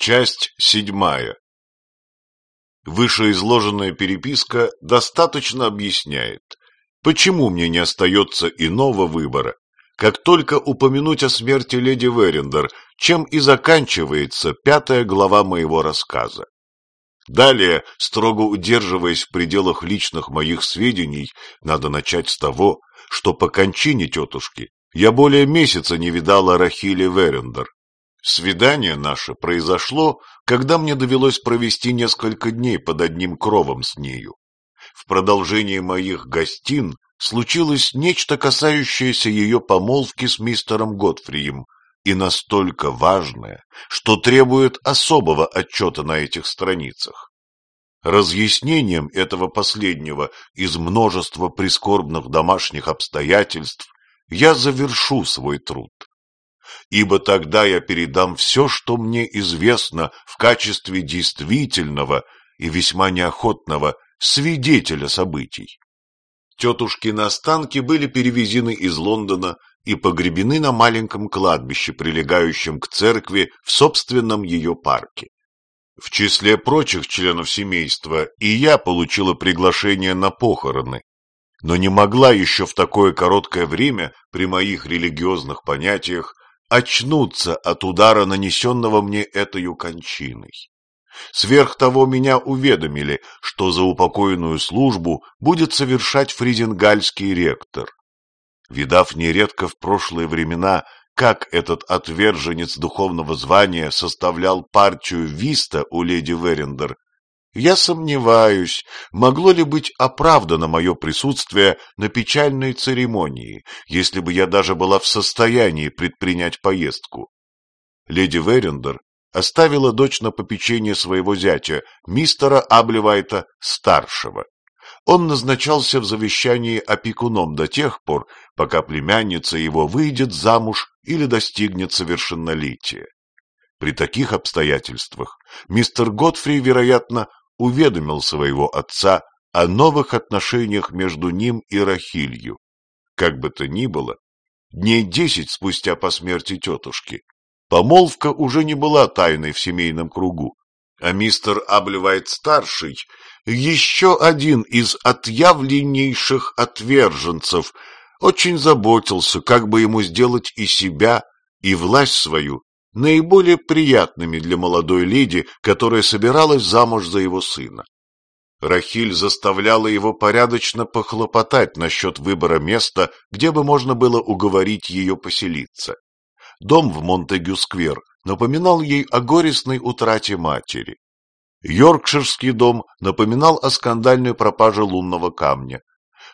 Часть седьмая. Вышеизложенная переписка достаточно объясняет, почему мне не остается иного выбора, как только упомянуть о смерти леди Верендер, чем и заканчивается пятая глава моего рассказа. Далее, строго удерживаясь в пределах личных моих сведений, надо начать с того, что по кончине тетушки я более месяца не видала Рахили Верендер. Свидание наше произошло, когда мне довелось провести несколько дней под одним кровом с нею. В продолжении моих гостин случилось нечто, касающееся ее помолвки с мистером Готфрием, и настолько важное, что требует особого отчета на этих страницах. Разъяснением этого последнего из множества прискорбных домашних обстоятельств я завершу свой труд. Ибо тогда я передам все, что мне известно в качестве действительного и весьма неохотного свидетеля событий. Тетушкины останки были перевезены из Лондона и погребены на маленьком кладбище, прилегающем к церкви в собственном ее парке. В числе прочих членов семейства и я получила приглашение на похороны, но не могла еще в такое короткое время при моих религиозных понятиях очнуться от удара, нанесенного мне этой кончиной. Сверх того меня уведомили, что за упокоенную службу будет совершать фризенгальский ректор. Видав нередко в прошлые времена, как этот отверженец духовного звания составлял партию виста у леди Верендер, я сомневаюсь, могло ли быть оправдано мое присутствие на печальной церемонии, если бы я даже была в состоянии предпринять поездку. Леди Верендер оставила дочь на попечение своего зятя, мистера Аблевайта-старшего. Он назначался в завещании опекуном до тех пор, пока племянница его выйдет замуж или достигнет совершеннолетия. При таких обстоятельствах мистер Годфри, вероятно, уведомил своего отца о новых отношениях между ним и Рахилью. Как бы то ни было, дней десять спустя по смерти тетушки, помолвка уже не была тайной в семейном кругу, а мистер Аблевайт-старший еще один из отъявленнейших отверженцев очень заботился, как бы ему сделать и себя, и власть свою наиболее приятными для молодой леди, которая собиралась замуж за его сына. Рахиль заставляла его порядочно похлопотать насчет выбора места, где бы можно было уговорить ее поселиться. Дом в Монтегю-сквер напоминал ей о горестной утрате матери. Йоркширский дом напоминал о скандальной пропаже лунного камня.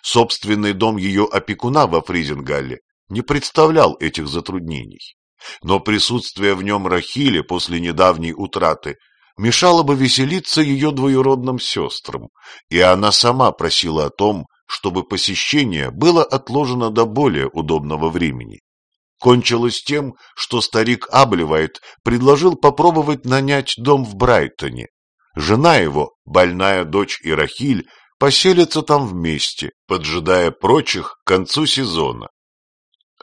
Собственный дом ее опекуна во Фризенгалле не представлял этих затруднений но присутствие в нем Рахили после недавней утраты мешало бы веселиться ее двоюродным сестрам, и она сама просила о том, чтобы посещение было отложено до более удобного времени. Кончилось тем, что старик Абливайт предложил попробовать нанять дом в Брайтоне. Жена его, больная дочь Ирахиль, поселятся там вместе, поджидая прочих к концу сезона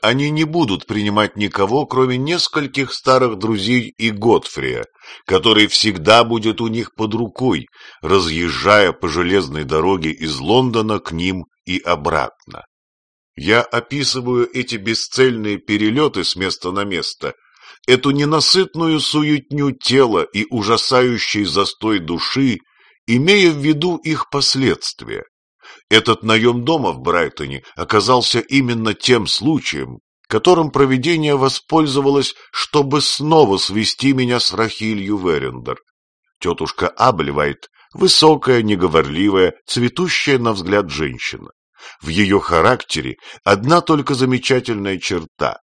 они не будут принимать никого, кроме нескольких старых друзей и Готфрия, который всегда будет у них под рукой, разъезжая по железной дороге из Лондона к ним и обратно. Я описываю эти бесцельные перелеты с места на место, эту ненасытную суетню тела и ужасающий застой души, имея в виду их последствия. Этот наем дома в Брайтоне оказался именно тем случаем, которым проведение воспользовалось, чтобы снова свести меня с Рахилью Верендер. Тетушка Аблевайт — высокая, неговорливая, цветущая на взгляд женщина. В ее характере одна только замечательная черта.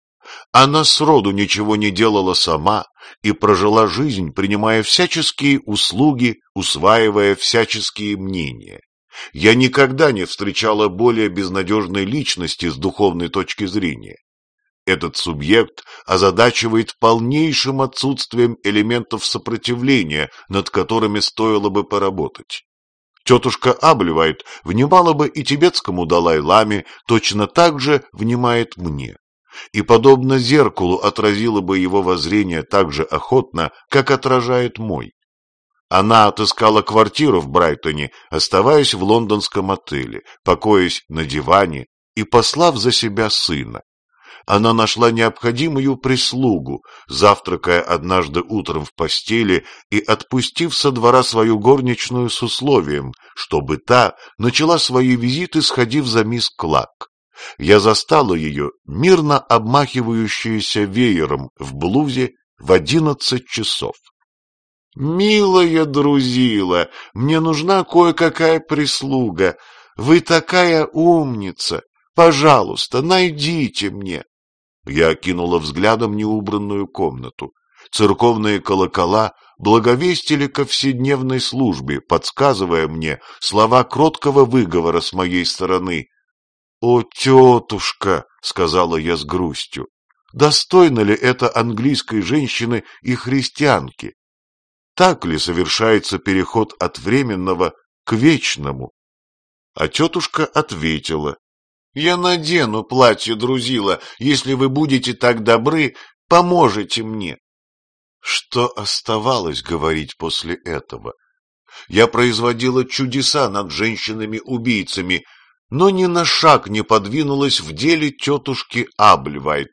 Она сроду ничего не делала сама и прожила жизнь, принимая всяческие услуги, усваивая всяческие мнения. Я никогда не встречала более безнадежной личности с духовной точки зрения. Этот субъект озадачивает полнейшим отсутствием элементов сопротивления, над которыми стоило бы поработать. Тетушка Аблевайт внимала бы и тибетскому Далай-ламе, точно так же внимает мне. и, подобно зеркалу, отразила бы его воззрение так же охотно, как отражает мой. Она отыскала квартиру в Брайтоне, оставаясь в лондонском отеле, покоясь на диване и послав за себя сына. Она нашла необходимую прислугу, завтракая однажды утром в постели и отпустив со двора свою горничную с условием, чтобы та начала свои визиты, сходив за мисс Клак. Я застала ее, мирно обмахивающуюся веером в блузе в одиннадцать часов. «Милая друзила, мне нужна кое-какая прислуга. Вы такая умница. Пожалуйста, найдите мне». Я окинула взглядом неубранную комнату. Церковные колокола благовестили ко вседневной службе, подсказывая мне слова кроткого выговора с моей стороны. «О, тетушка!» — сказала я с грустью. «Достойно ли это английской женщины и христианки? Так ли совершается переход от временного к вечному? А тетушка ответила. Я надену платье друзила, если вы будете так добры, поможете мне. Что оставалось говорить после этого? Я производила чудеса над женщинами-убийцами, но ни на шаг не подвинулась в деле тетушки Абльвайт.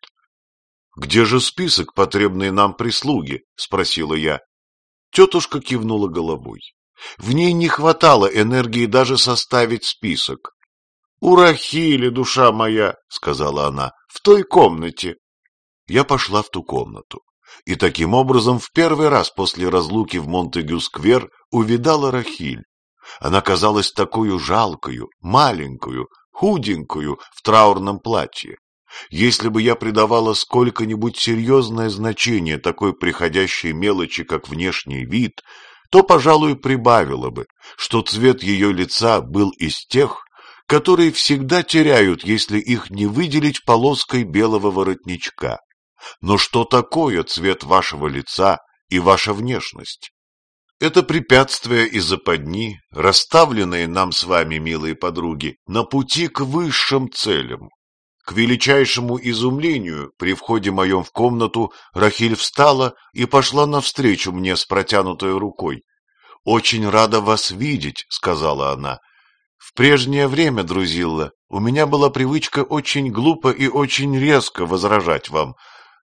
— Где же список потребной нам прислуги? — спросила я. Тетушка кивнула головой. В ней не хватало энергии даже составить список. — У душа моя, — сказала она, — в той комнате. Я пошла в ту комнату. И таким образом в первый раз после разлуки в Монтегю-сквер увидала Рахиль. Она казалась такую жалкою, маленькую, худенькую в траурном платье. Если бы я придавала сколько-нибудь серьезное значение такой приходящей мелочи, как внешний вид, то, пожалуй, прибавила бы, что цвет ее лица был из тех, которые всегда теряют, если их не выделить полоской белого воротничка. Но что такое цвет вашего лица и ваша внешность? Это препятствия и западни, расставленные нам с вами, милые подруги, на пути к высшим целям. К величайшему изумлению, при входе моем в комнату, Рахиль встала и пошла навстречу мне с протянутой рукой. «Очень рада вас видеть», — сказала она. «В прежнее время, друзилла, у меня была привычка очень глупо и очень резко возражать вам.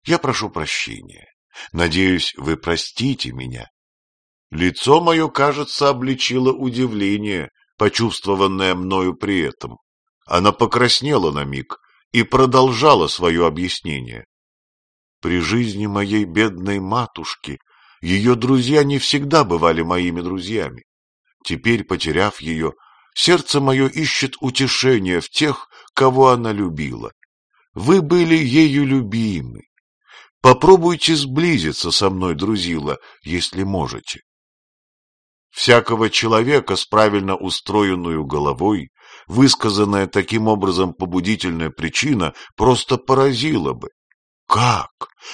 Я прошу прощения. Надеюсь, вы простите меня». Лицо мое, кажется, обличило удивление, почувствованное мною при этом. Она покраснела на миг, и продолжала свое объяснение. При жизни моей бедной матушки ее друзья не всегда бывали моими друзьями. Теперь, потеряв ее, сердце мое ищет утешение в тех, кого она любила. Вы были ею любимы. Попробуйте сблизиться со мной, друзила, если можете. Всякого человека с правильно устроенную головой высказанная таким образом побудительная причина просто поразила бы. Как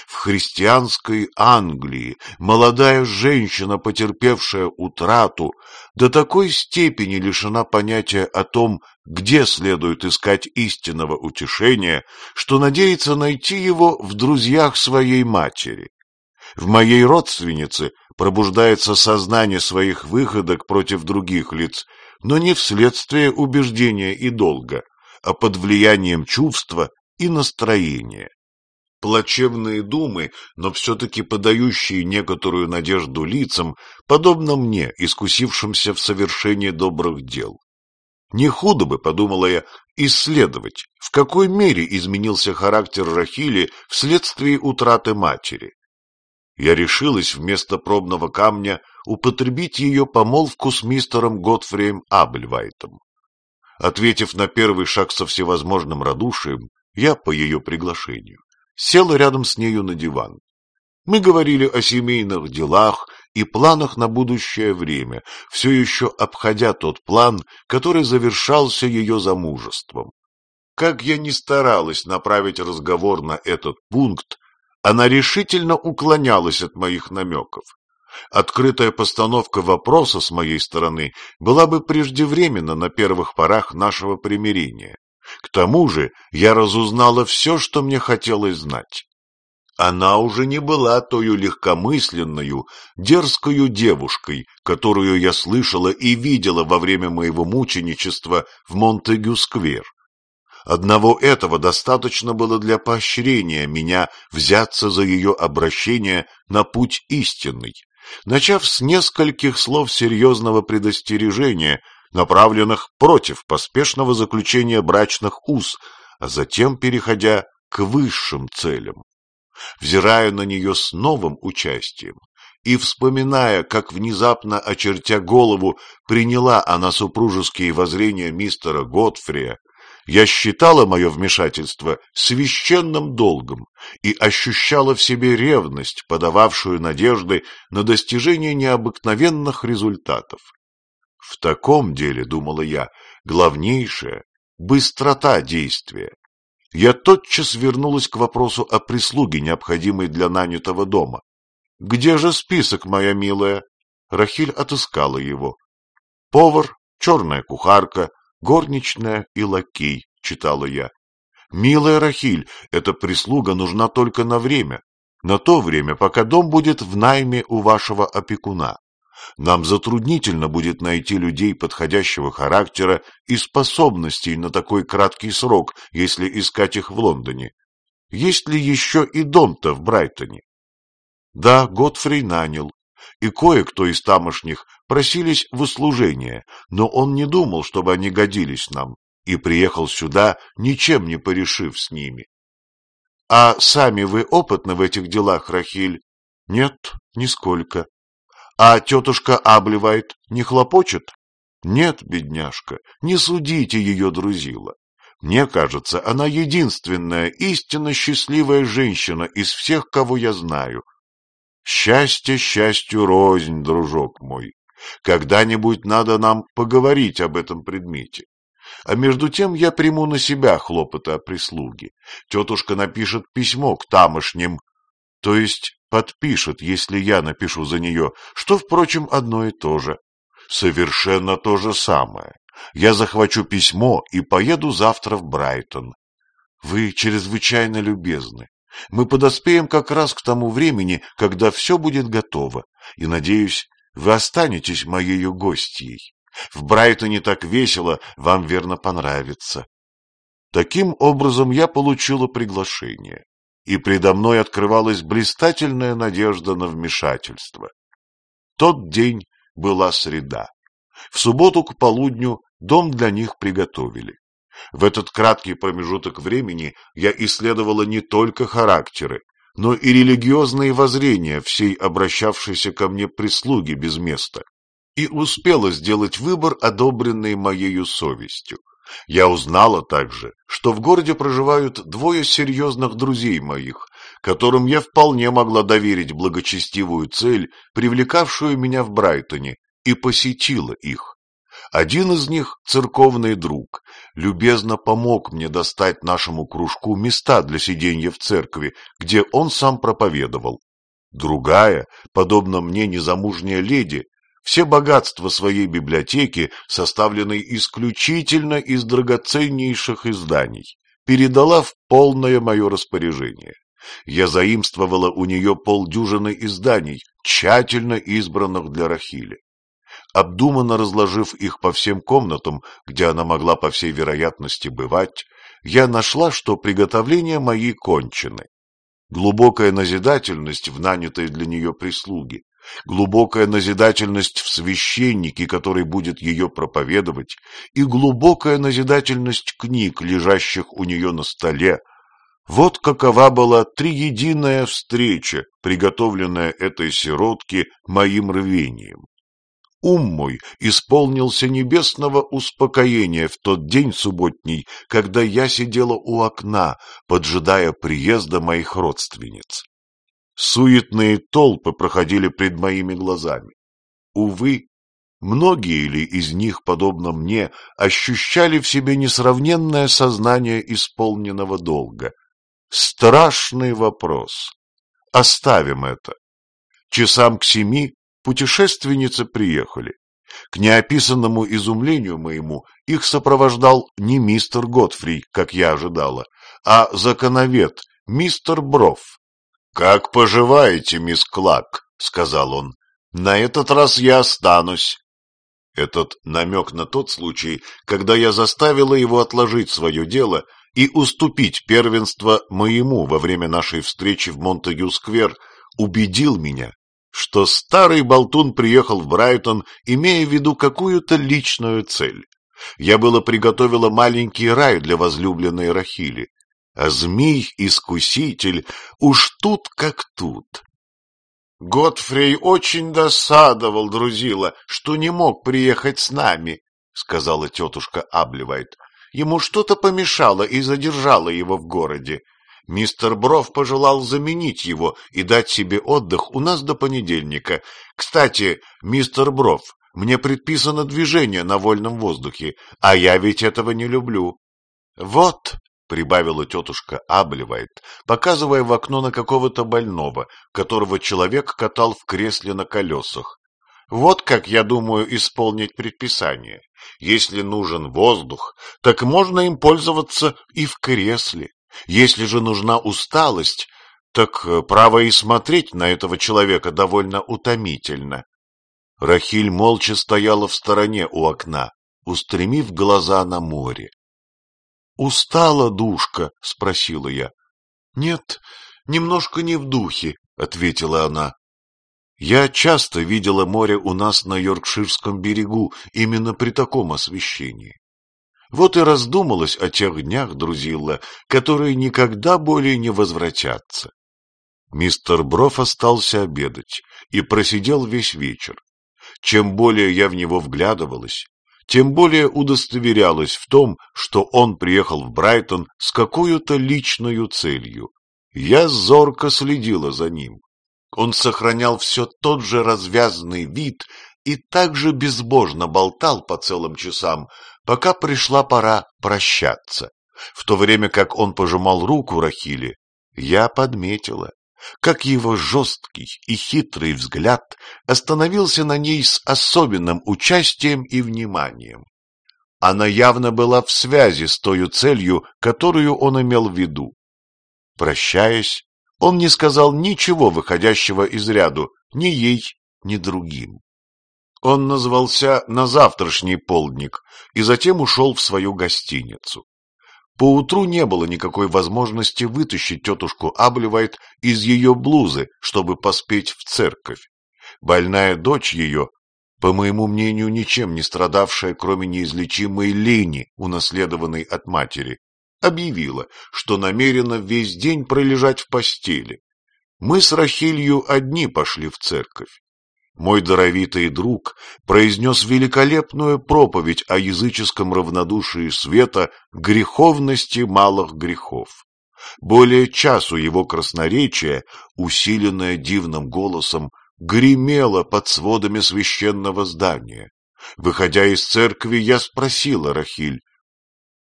в христианской Англии молодая женщина, потерпевшая утрату, до такой степени лишена понятия о том, где следует искать истинного утешения, что надеется найти его в друзьях своей матери? В моей родственнице пробуждается сознание своих выходок против других лиц, но не вследствие убеждения и долга, а под влиянием чувства и настроения. Плачевные думы, но все-таки подающие некоторую надежду лицам, подобно мне, искусившимся в совершении добрых дел. Не худо бы, подумала я, исследовать, в какой мере изменился характер Рахили вследствие утраты матери. Я решилась вместо пробного камня употребить ее помолвку с мистером Готфрием Абльвайтом. Ответив на первый шаг со всевозможным радушием, я, по ее приглашению, села рядом с нею на диван. Мы говорили о семейных делах и планах на будущее время, все еще обходя тот план, который завершался ее замужеством. Как я ни старалась направить разговор на этот пункт, она решительно уклонялась от моих намеков. Открытая постановка вопроса с моей стороны была бы преждевременна на первых порах нашего примирения. К тому же я разузнала все, что мне хотелось знать. Она уже не была тою легкомысленною, дерзкою девушкой, которую я слышала и видела во время моего мученичества в Монтегю-сквер. Одного этого достаточно было для поощрения меня взяться за ее обращение на путь истинный, начав с нескольких слов серьезного предостережения, направленных против поспешного заключения брачных уз, а затем переходя к высшим целям. Взирая на нее с новым участием и вспоминая, как внезапно, очертя голову, приняла она супружеские воззрения мистера Готфрия, я считала мое вмешательство священным долгом и ощущала в себе ревность, подававшую надежды на достижение необыкновенных результатов. В таком деле, думала я, главнейшая — быстрота действия. Я тотчас вернулась к вопросу о прислуге, необходимой для нанятого дома. «Где же список, моя милая?» Рахиль отыскала его. Повар, черная кухарка, горничная и лакей, читала я. Милая Рахиль, эта прислуга нужна только на время, на то время, пока дом будет в найме у вашего опекуна. Нам затруднительно будет найти людей подходящего характера и способностей на такой краткий срок, если искать их в Лондоне. Есть ли еще и дом-то в Брайтоне? Да, Готфрей нанял, и кое-кто из тамошних просились в услужение, но он не думал, чтобы они годились нам, и приехал сюда, ничем не порешив с ними. — А сами вы опытны в этих делах, Рахиль? — Нет, нисколько. — А тетушка Аблевайт не хлопочет? — Нет, бедняжка, не судите ее, друзила. Мне кажется, она единственная истинно счастливая женщина из всех, кого я знаю. Счастье счастью рознь, дружок мой. Когда-нибудь надо нам поговорить об этом предмете. А между тем я приму на себя хлопоты о прислуге. Тетушка напишет письмо к тамошним, то есть подпишет, если я напишу за нее, что, впрочем, одно и то же. Совершенно то же самое. Я захвачу письмо и поеду завтра в Брайтон. Вы чрезвычайно любезны. Мы подоспеем как раз к тому времени, когда все будет готово, и, надеюсь, вы останетесь моею гостьей. В Брайтоне так весело, вам верно понравится. Таким образом я получила приглашение, и предо мной открывалась блистательная надежда на вмешательство. Тот день была среда. В субботу к полудню дом для них приготовили. В этот краткий промежуток времени я исследовала не только характеры, но и религиозные воззрения всей обращавшейся ко мне прислуги без места, и успела сделать выбор, одобренный моею совестью. Я узнала также, что в городе проживают двое серьезных друзей моих, которым я вполне могла доверить благочестивую цель, привлекавшую меня в Брайтоне, и посетила их. Один из них, церковный друг, любезно помог мне достать нашему кружку места для сиденья в церкви, где он сам проповедовал. Другая, подобно мне незамужняя леди, все богатства своей библиотеки, составленной исключительно из драгоценнейших изданий, передала в полное мое распоряжение. Я заимствовала у нее полдюжины изданий, тщательно избранных для Рахили. Обдуманно разложив их по всем комнатам, где она могла, по всей вероятности, бывать, я нашла, что приготовления мои кончены. Глубокая назидательность в нанятой для нее прислуге, глубокая назидательность в священнике, который будет ее проповедовать, и глубокая назидательность книг, лежащих у нее на столе. Вот какова была триединая встреча, приготовленная этой сиротке моим рвением. Ум мой исполнился небесного успокоения в тот день субботний, когда я сидела у окна, поджидая приезда моих родственниц. Суетные толпы проходили пред моими глазами. Увы, многие ли из них, подобно мне, ощущали в себе несравненное сознание исполненного долга? Страшный вопрос. Оставим это. Часам к семи Путешественницы приехали. К неописанному изумлению моему их сопровождал не мистер Готфри, как я ожидала, а законовед, мистер Бров. «Как поживаете, мисс Клак?» — сказал он. «На этот раз я останусь». Этот намек на тот случай, когда я заставила его отложить свое дело и уступить первенство моему во время нашей встречи в Монтегю-сквер, убедил меня, что старый болтун приехал в Брайтон, имея в виду какую-то личную цель. Я было приготовила маленький рай для возлюбленной Рахили, а змей-искуситель уж тут как тут. Готфрей очень досадовал, друзила, что не мог приехать с нами, — сказала тетушка Абливайт. Ему что-то помешало и задержало его в городе. Мистер Бров пожелал заменить его и дать себе отдых у нас до понедельника. Кстати, мистер Бров, мне предписано движение на вольном воздухе, а я ведь этого не люблю. Вот, — прибавила тетушка Абливайт, показывая в окно на какого-то больного, которого человек катал в кресле на колесах. «Вот как я думаю исполнить предписание. Если нужен воздух, так можно им пользоваться и в кресле. Если же нужна усталость, так э, право и смотреть на этого человека довольно утомительно». Рахиль молча стояла в стороне у окна, устремив глаза на море. «Устала душка?» — спросила я. «Нет, немножко не в духе», — ответила она. Я часто видела море у нас на Йоркширском берегу именно при таком освещении. Вот и раздумалась о тех днях, друзилла, которые никогда более не возвратятся. Мистер Броф остался обедать и просидел весь вечер. Чем более я в него вглядывалась, тем более удостоверялась в том, что он приехал в Брайтон с какой-то личной целью. Я зорко следила за ним. Он сохранял все тот же развязанный вид и также безбожно болтал по целым часам, пока пришла пора прощаться. В то время как он пожимал руку Рахиле, я подметила, как его жесткий и хитрый взгляд остановился на ней с особенным участием и вниманием. Она явно была в связи с той целью, которую он имел в виду. Прощаясь, он не сказал ничего выходящего из ряду ни ей, ни другим. Он назвался на завтрашний полдник и затем ушел в свою гостиницу. Поутру не было никакой возможности вытащить тетушку Абливайт из ее блузы, чтобы поспеть в церковь. Больная дочь ее, по моему мнению, ничем не страдавшая, кроме неизлечимой лени, унаследованной от матери, объявила, что намерена весь день пролежать в постели. Мы с Рахилью одни пошли в церковь. Мой даровитый друг произнес великолепную проповедь о языческом равнодушии света греховности малых грехов. Более часу его красноречия, усиленное дивным голосом, гремело под сводами священного здания. Выходя из церкви, я спросила Рахиль,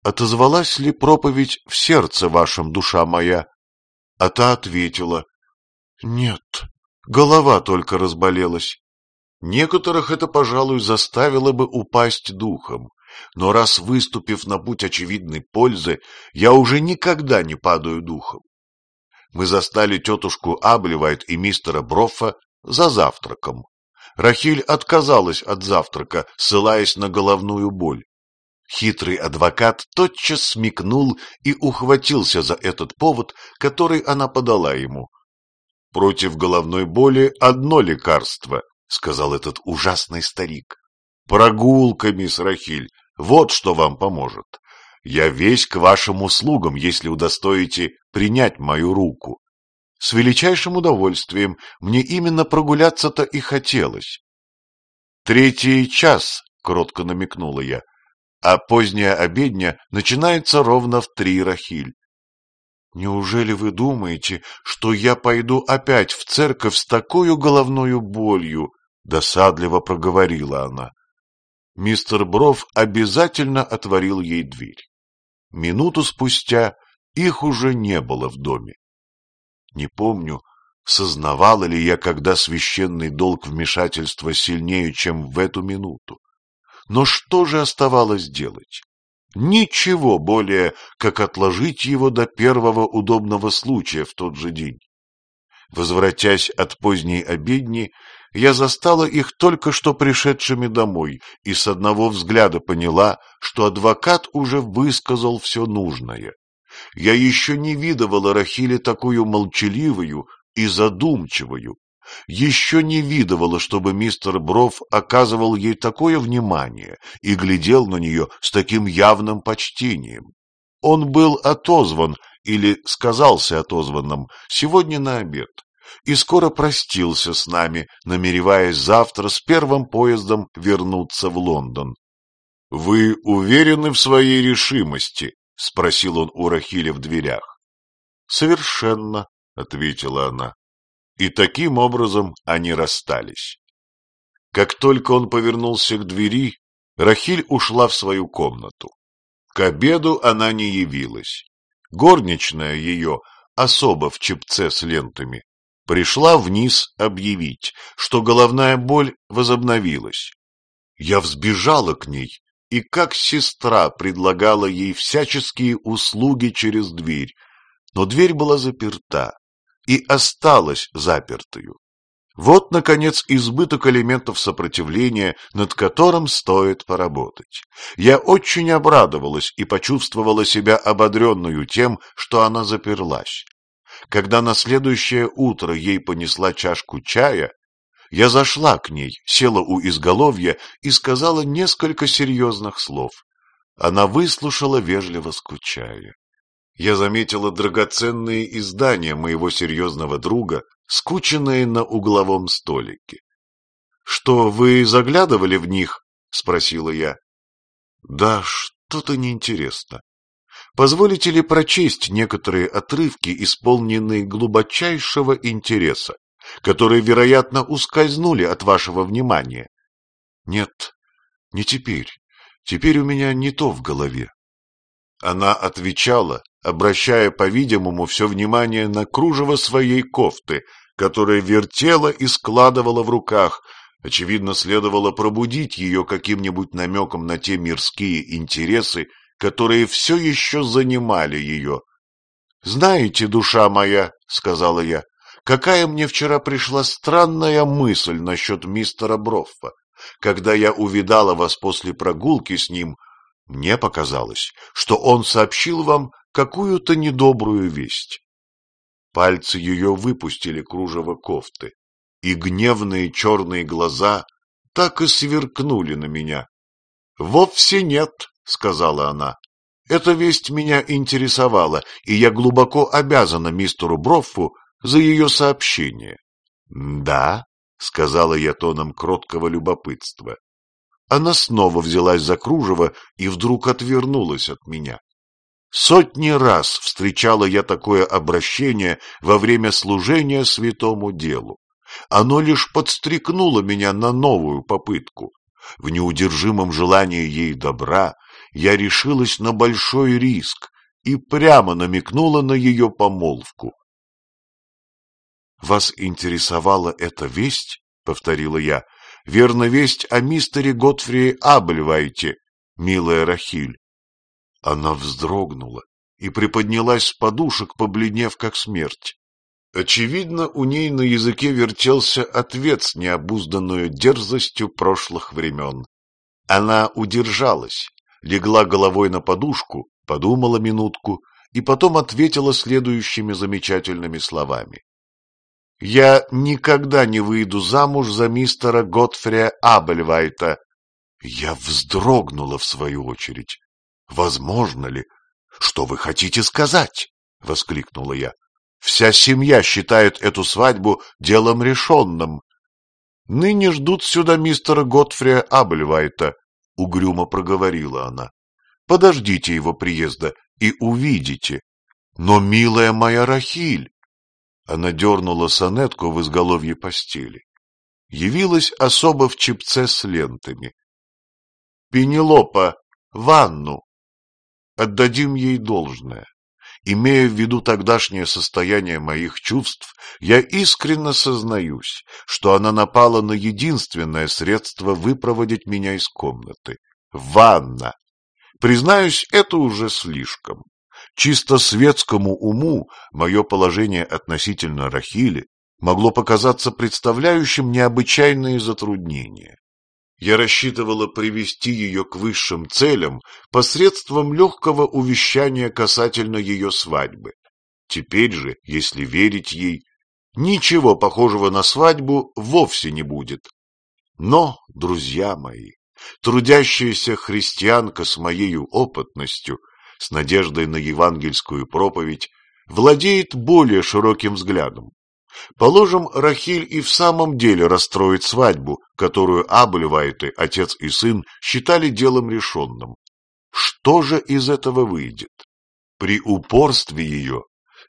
«Отозвалась ли проповедь в сердце вашем, душа моя?» А та ответила, «Нет, голова только разболелась. Некоторых это, пожалуй, заставило бы упасть духом, но раз выступив на путь очевидной пользы, я уже никогда не падаю духом. Мы застали тетушку Абливайт и мистера Броффа за завтраком. Рахиль отказалась от завтрака, ссылаясь на головную боль. Хитрый адвокат тотчас смекнул и ухватился за этот повод, который она подала ему. Против головной боли одно лекарство — сказал этот ужасный старик. — Прогулка, мисс Рахиль, вот что вам поможет. Я весь к вашим услугам, если удостоите принять мою руку. С величайшим удовольствием мне именно прогуляться-то и хотелось. Третий час, — кротко намекнула я, — а поздняя обедня начинается ровно в три рахиль. Неужели вы думаете, что я пойду опять в церковь с такой головной болью? — досадливо проговорила она. Мистер Бров обязательно отворил ей дверь. Минуту спустя их уже не было в доме. Не помню, Сознавала ли я, когда священный долг вмешательства сильнее, чем в эту минуту? Но что же оставалось делать? Ничего более, как отложить его до первого удобного случая в тот же день. Возвратясь от поздней обедни, я застала их только что пришедшими домой и с одного взгляда поняла, что адвокат уже высказал все нужное. Я еще не видывала Рахиле такую молчаливую и задумчивую, еще не видывала, чтобы мистер Бров оказывал ей такое внимание и глядел на нее с таким явным почтением. Он был отозван, или сказался отозванным, сегодня на обед, и скоро простился с нами, намереваясь завтра с первым поездом вернуться в Лондон. — Вы уверены в своей решимости? — спросил он у Рахиля в дверях. — Совершенно, — ответила она. И таким образом они расстались. Как только он повернулся к двери, Рахиль ушла в свою комнату. К обеду она не явилась. Горничная ее, особо в чепце с лентами, пришла вниз объявить, что головная боль возобновилась. Я взбежала к ней и как сестра предлагала ей всяческие услуги через дверь, но дверь была заперта, и осталась запертою. Вот, наконец, избыток элементов сопротивления, над которым стоит поработать. Я очень обрадовалась и почувствовала себя ободренную тем, что она заперлась. Когда на следующее утро ей понесла чашку чая, я зашла к ней, села у изголовья и сказала несколько серьезных слов. Она выслушала, вежливо скучая я заметила драгоценные издания моего серьезного друга, скученные на угловом столике. — Что, вы заглядывали в них? — спросила я. — Да, что-то неинтересно. Позволите ли прочесть некоторые отрывки, исполненные глубочайшего интереса, которые, вероятно, ускользнули от вашего внимания? — Нет, не теперь. Теперь у меня не то в голове. Она отвечала, обращая, по-видимому, все внимание на кружево своей кофты, которая вертела и складывала в руках. Очевидно, следовало пробудить ее каким-нибудь намеком на те мирские интересы, которые все еще занимали ее. — Знаете, душа моя, — сказала я, — какая мне вчера пришла странная мысль насчет мистера Броффа. Когда я увидала вас после прогулки с ним, мне показалось, что он сообщил вам какую-то недобрую весть. Пальцы ее выпустили кружево кофты, и гневные черные глаза так и сверкнули на меня. — Вовсе нет, — сказала она. — Эта весть меня интересовала, и я глубоко обязана мистеру Броффу за ее сообщение. — Да, — сказала я тоном кроткого любопытства. Она снова взялась за кружево и вдруг отвернулась от меня. Сотни раз встречала я такое обращение во время служения святому делу. Оно лишь подстрекнуло меня на новую попытку. В неудержимом желании ей добра я решилась на большой риск и прямо намекнула на ее помолвку. «Вас интересовала эта весть?» — повторила я верно весть о мистере Готфрии Абельвайте, милая Рахиль. Она вздрогнула и приподнялась с подушек, побледнев как смерть. Очевидно, у ней на языке вертелся ответ с необузданную дерзостью прошлых времен. Она удержалась, легла головой на подушку, подумала минутку и потом ответила следующими замечательными словами. Я никогда не выйду замуж за мистера Готфрия Абельвайта. Я вздрогнула в свою очередь. Возможно ли? Что вы хотите сказать? — воскликнула я. Вся семья считает эту свадьбу делом решенным. Ныне ждут сюда мистера Готфрия Абельвайта, — угрюмо проговорила она. Подождите его приезда и увидите. Но, милая моя Рахиль, она дернула сонетку в изголовье постели. Явилась особо в чепце с лентами. — Пенелопа, ванну! Отдадим ей должное. Имея в виду тогдашнее состояние моих чувств, я искренне сознаюсь, что она напала на единственное средство выпроводить меня из комнаты — ванна. Признаюсь, это уже слишком. Чисто светскому уму мое положение относительно Рахили могло показаться представляющим необычайные затруднения. Я рассчитывала привести ее к высшим целям посредством легкого увещания касательно ее свадьбы. Теперь же, если верить ей, ничего похожего на свадьбу вовсе не будет. Но, друзья мои, трудящаяся христианка с моей опытностью, с надеждой на евангельскую проповедь, владеет более широким взглядом. Положим, Рахиль и в самом деле расстроит свадьбу, которую Абельвайты, отец и сын, считали делом решенным. Что же из этого выйдет? При упорстве ее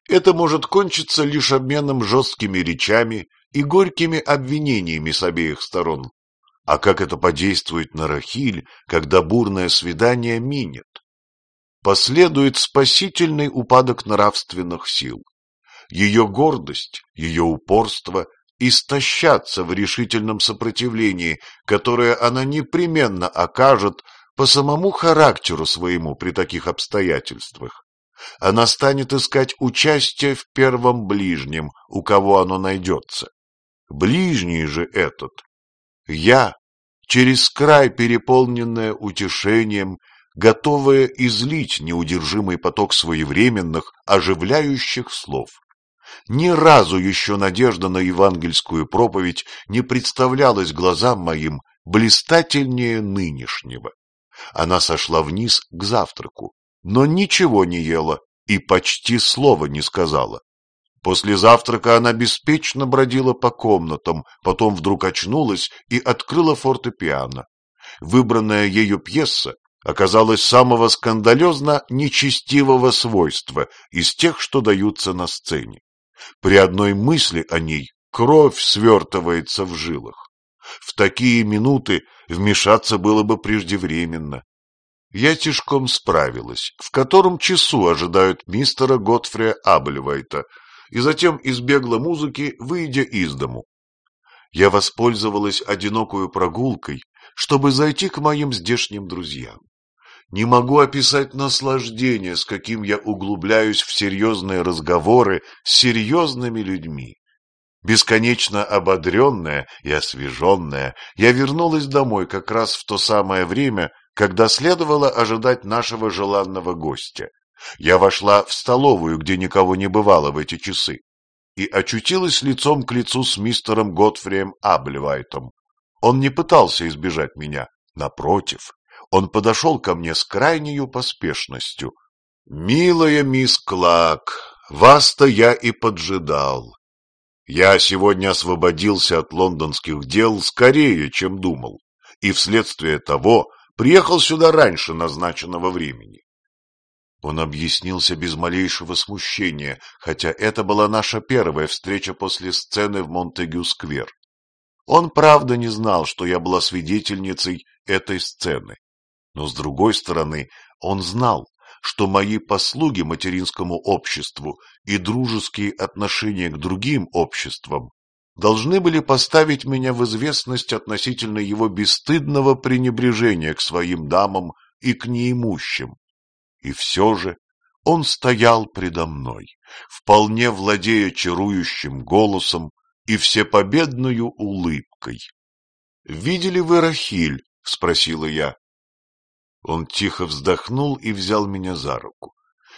это может кончиться лишь обменом жесткими речами и горькими обвинениями с обеих сторон. А как это подействует на Рахиль, когда бурное свидание минет? Последует спасительный упадок нравственных сил ее гордость, ее упорство истощатся в решительном сопротивлении, которое она непременно окажет по самому характеру своему при таких обстоятельствах. Она станет искать участие в первом ближнем, у кого оно найдется. Ближний же этот — я, через край переполненная утешением, готовая излить неудержимый поток своевременных, оживляющих слов. Ни разу еще надежда на евангельскую проповедь не представлялась глазам моим блистательнее нынешнего. Она сошла вниз к завтраку, но ничего не ела и почти слова не сказала. После завтрака она беспечно бродила по комнатам, потом вдруг очнулась и открыла фортепиано. Выбранная ею пьеса оказалась самого скандалезно нечестивого свойства из тех, что даются на сцене. При одной мысли о ней кровь свертывается в жилах. В такие минуты вмешаться было бы преждевременно. Я тишком справилась, в котором часу ожидают мистера Готфрия Абельвайта, и затем избегла музыки, выйдя из дому. Я воспользовалась одинокую прогулкой, чтобы зайти к моим здешним друзьям. Не могу описать наслаждение, с каким я углубляюсь в серьезные разговоры с серьезными людьми. Бесконечно ободренная и освеженная, я вернулась домой как раз в то самое время, когда следовало ожидать нашего желанного гостя. Я вошла в столовую, где никого не бывало в эти часы, и очутилась лицом к лицу с мистером Готфрием Аблевайтом. Он не пытался избежать меня, напротив, он подошел ко мне с крайней поспешностью. «Милая мисс Клак, вас-то я и поджидал. Я сегодня освободился от лондонских дел скорее, чем думал, и вследствие того приехал сюда раньше назначенного времени. Он объяснился без малейшего смущения, хотя это была наша первая встреча после сцены в Монтегю-сквер. Он, правда, не знал, что я была свидетельницей этой сцены. Но, с другой стороны, он знал, что мои послуги материнскому обществу и дружеские отношения к другим обществам должны были поставить меня в известность относительно его бесстыдного пренебрежения к своим дамам и к неимущим. И все же он стоял предо мной, вполне владея чарующим голосом и всепобедную улыбкой. — Видели вы Рахиль? — спросила я. Он тихо вздохнул и взял меня за руку.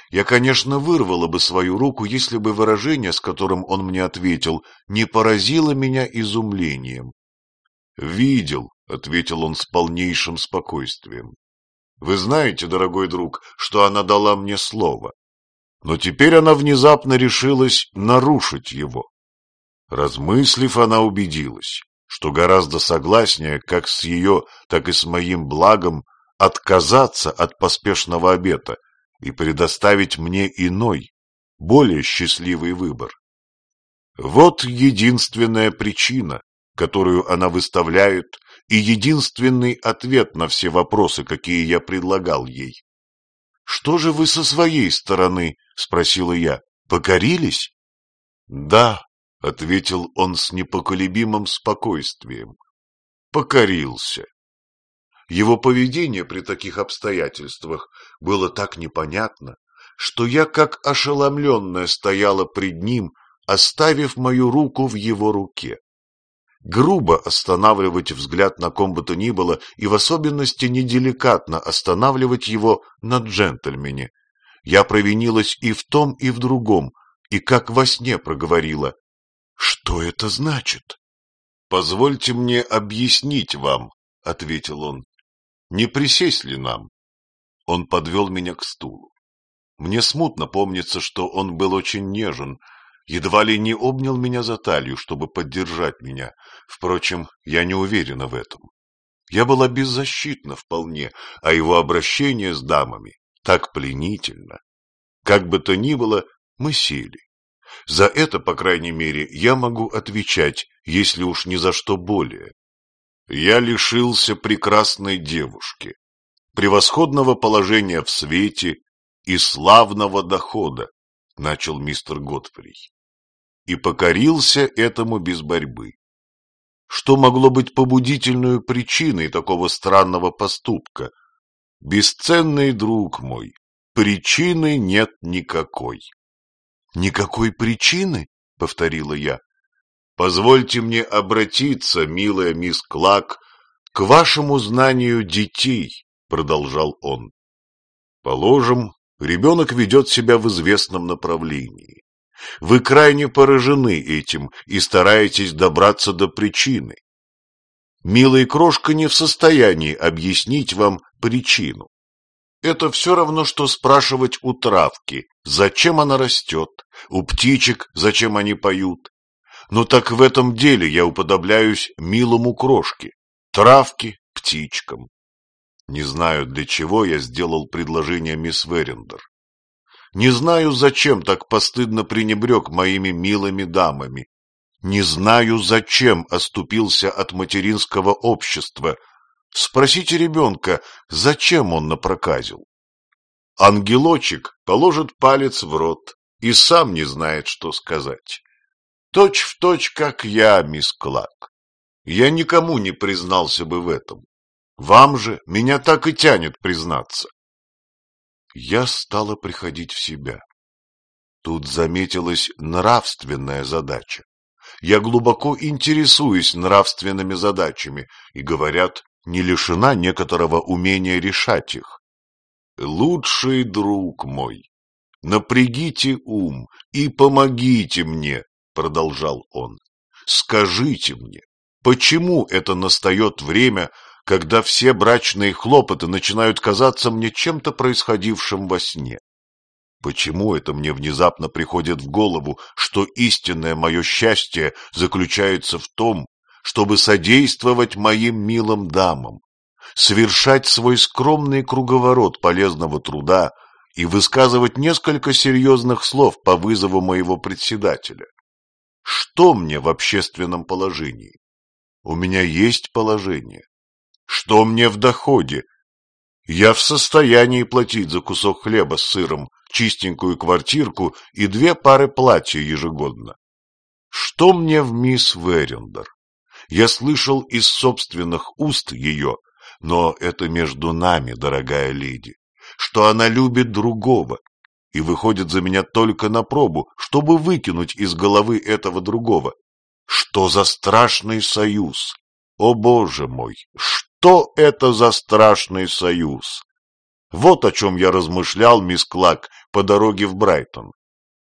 Я, конечно, вырвала бы свою руку, если бы выражение, с которым он мне ответил, не поразило меня изумлением. «Видел», — ответил он с полнейшим спокойствием. «Вы знаете, дорогой друг, что она дала мне слово. Но теперь она внезапно решилась нарушить его. Размыслив, она убедилась, что гораздо согласнее как с ее, так и с моим благом отказаться от поспешного обета и предоставить мне иной, более счастливый выбор. Вот единственная причина, которую она выставляет, и единственный ответ на все вопросы, какие я предлагал ей. Что же вы со своей стороны — спросила я. «Покорились?» «Да», — ответил он с непоколебимым спокойствием. «Покорился». Его поведение при таких обстоятельствах было так непонятно, что я как ошеломленная стояла пред ним, оставив мою руку в его руке. Грубо останавливать взгляд на ком бы то ни было и в особенности неделикатно останавливать его на джентльмене. Я провинилась и в том, и в другом, и как во сне проговорила. «Что это значит?» «Позвольте мне объяснить вам», — ответил он. «Не присесть ли нам?» Он подвел меня к стулу. Мне смутно помнится, что он был очень нежен, едва ли не обнял меня за талию, чтобы поддержать меня. Впрочем, я не уверена в этом. Я была беззащитна вполне, а его обращение с дамами так пленительно. Как бы то ни было, мы сели. За это, по крайней мере, я могу отвечать, если уж ни за что более. Я лишился прекрасной девушки, превосходного положения в свете и славного дохода, начал мистер Готфри, и покорился этому без борьбы. Что могло быть побудительной причиной такого странного поступка? Бесценный друг мой, причины нет никакой. Никакой причины? — повторила я. Позвольте мне обратиться, милая мисс Клак, к вашему знанию детей, — продолжал он. Положим, ребенок ведет себя в известном направлении. Вы крайне поражены этим и стараетесь добраться до причины. Милая крошка не в состоянии объяснить вам причину. Это все равно, что спрашивать у травки, зачем она растет, у птичек, зачем они поют. Но так в этом деле я уподобляюсь милому крошке, травке, птичкам. Не знаю, для чего я сделал предложение мисс Верендер. Не знаю, зачем так постыдно пренебрег моими милыми дамами. Не знаю, зачем оступился от материнского общества — Спросите ребенка, зачем он напроказил. Ангелочек положит палец в рот и сам не знает, что сказать. Точь в точь, как я, мисс Клак. Я никому не признался бы в этом. Вам же меня так и тянет признаться. Я стала приходить в себя. Тут заметилась нравственная задача. Я глубоко интересуюсь нравственными задачами, и, говорят, не лишена некоторого умения решать их. Лучший друг мой, напрягите ум и помогите мне, продолжал он. Скажите мне, почему это настает время, когда все брачные хлопоты начинают казаться мне чем-то происходившим во сне? Почему это мне внезапно приходит в голову, что истинное мое счастье заключается в том, чтобы содействовать моим милым дамам, совершать свой скромный круговорот полезного труда и высказывать несколько серьезных слов по вызову моего председателя. Что мне в общественном положении? У меня есть положение. Что мне в доходе? Я в состоянии платить за кусок хлеба с сыром, чистенькую квартирку и две пары платья ежегодно. Что мне в мисс Верендер? Я слышал из собственных уст ее, но это между нами, дорогая леди, что она любит другого и выходит за меня только на пробу, чтобы выкинуть из головы этого другого. Что за страшный союз? О, Боже мой, что это за страшный союз? Вот о чем я размышлял, мисс Клак, по дороге в Брайтон.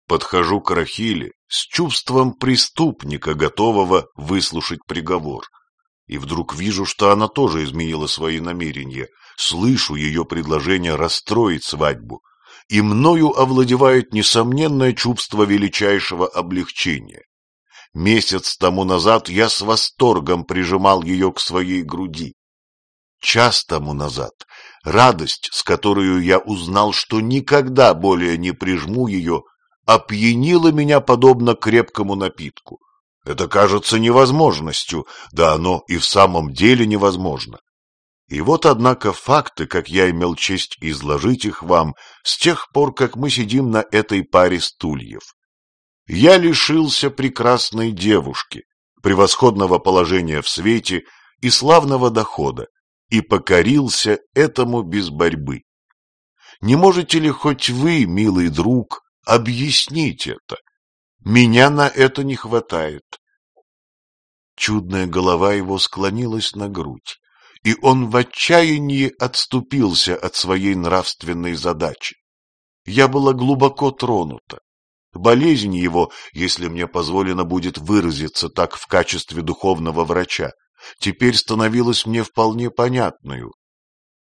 Подхожу к Рахиле с чувством преступника, готового выслушать приговор. И вдруг вижу, что она тоже изменила свои намерения, слышу ее предложение расстроить свадьбу, и мною овладевает несомненное чувство величайшего облегчения. Месяц тому назад я с восторгом прижимал ее к своей груди. Час тому назад радость, с которой я узнал, что никогда более не прижму ее, опьянило меня подобно крепкому напитку. Это кажется невозможностью, да оно и в самом деле невозможно. И вот, однако, факты, как я имел честь изложить их вам, с тех пор, как мы сидим на этой паре стульев. Я лишился прекрасной девушки, превосходного положения в свете и славного дохода, и покорился этому без борьбы. Не можете ли хоть вы, милый друг, объяснить это? Меня на это не хватает. Чудная голова его склонилась на грудь, и он в отчаянии отступился от своей нравственной задачи. Я была глубоко тронута. Болезнь его, если мне позволено будет выразиться так в качестве духовного врача, теперь становилась мне вполне понятную.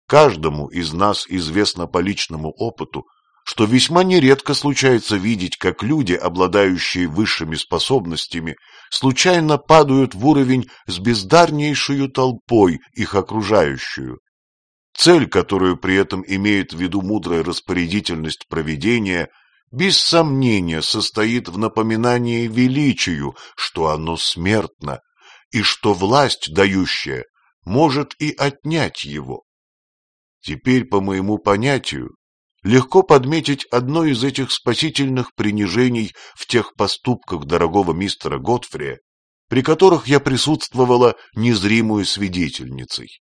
Каждому из нас известно по личному опыту, что весьма нередко случается видеть, как люди, обладающие высшими способностями, случайно падают в уровень с бездарнейшую толпой, их окружающую. Цель, которую при этом имеет в виду мудрая распорядительность проведения, без сомнения состоит в напоминании величию, что оно смертно, и что власть, дающая, может и отнять его. Теперь, по моему понятию, легко подметить одно из этих спасительных принижений в тех поступках дорогого мистера Готфрия, при которых я присутствовала незримую свидетельницей.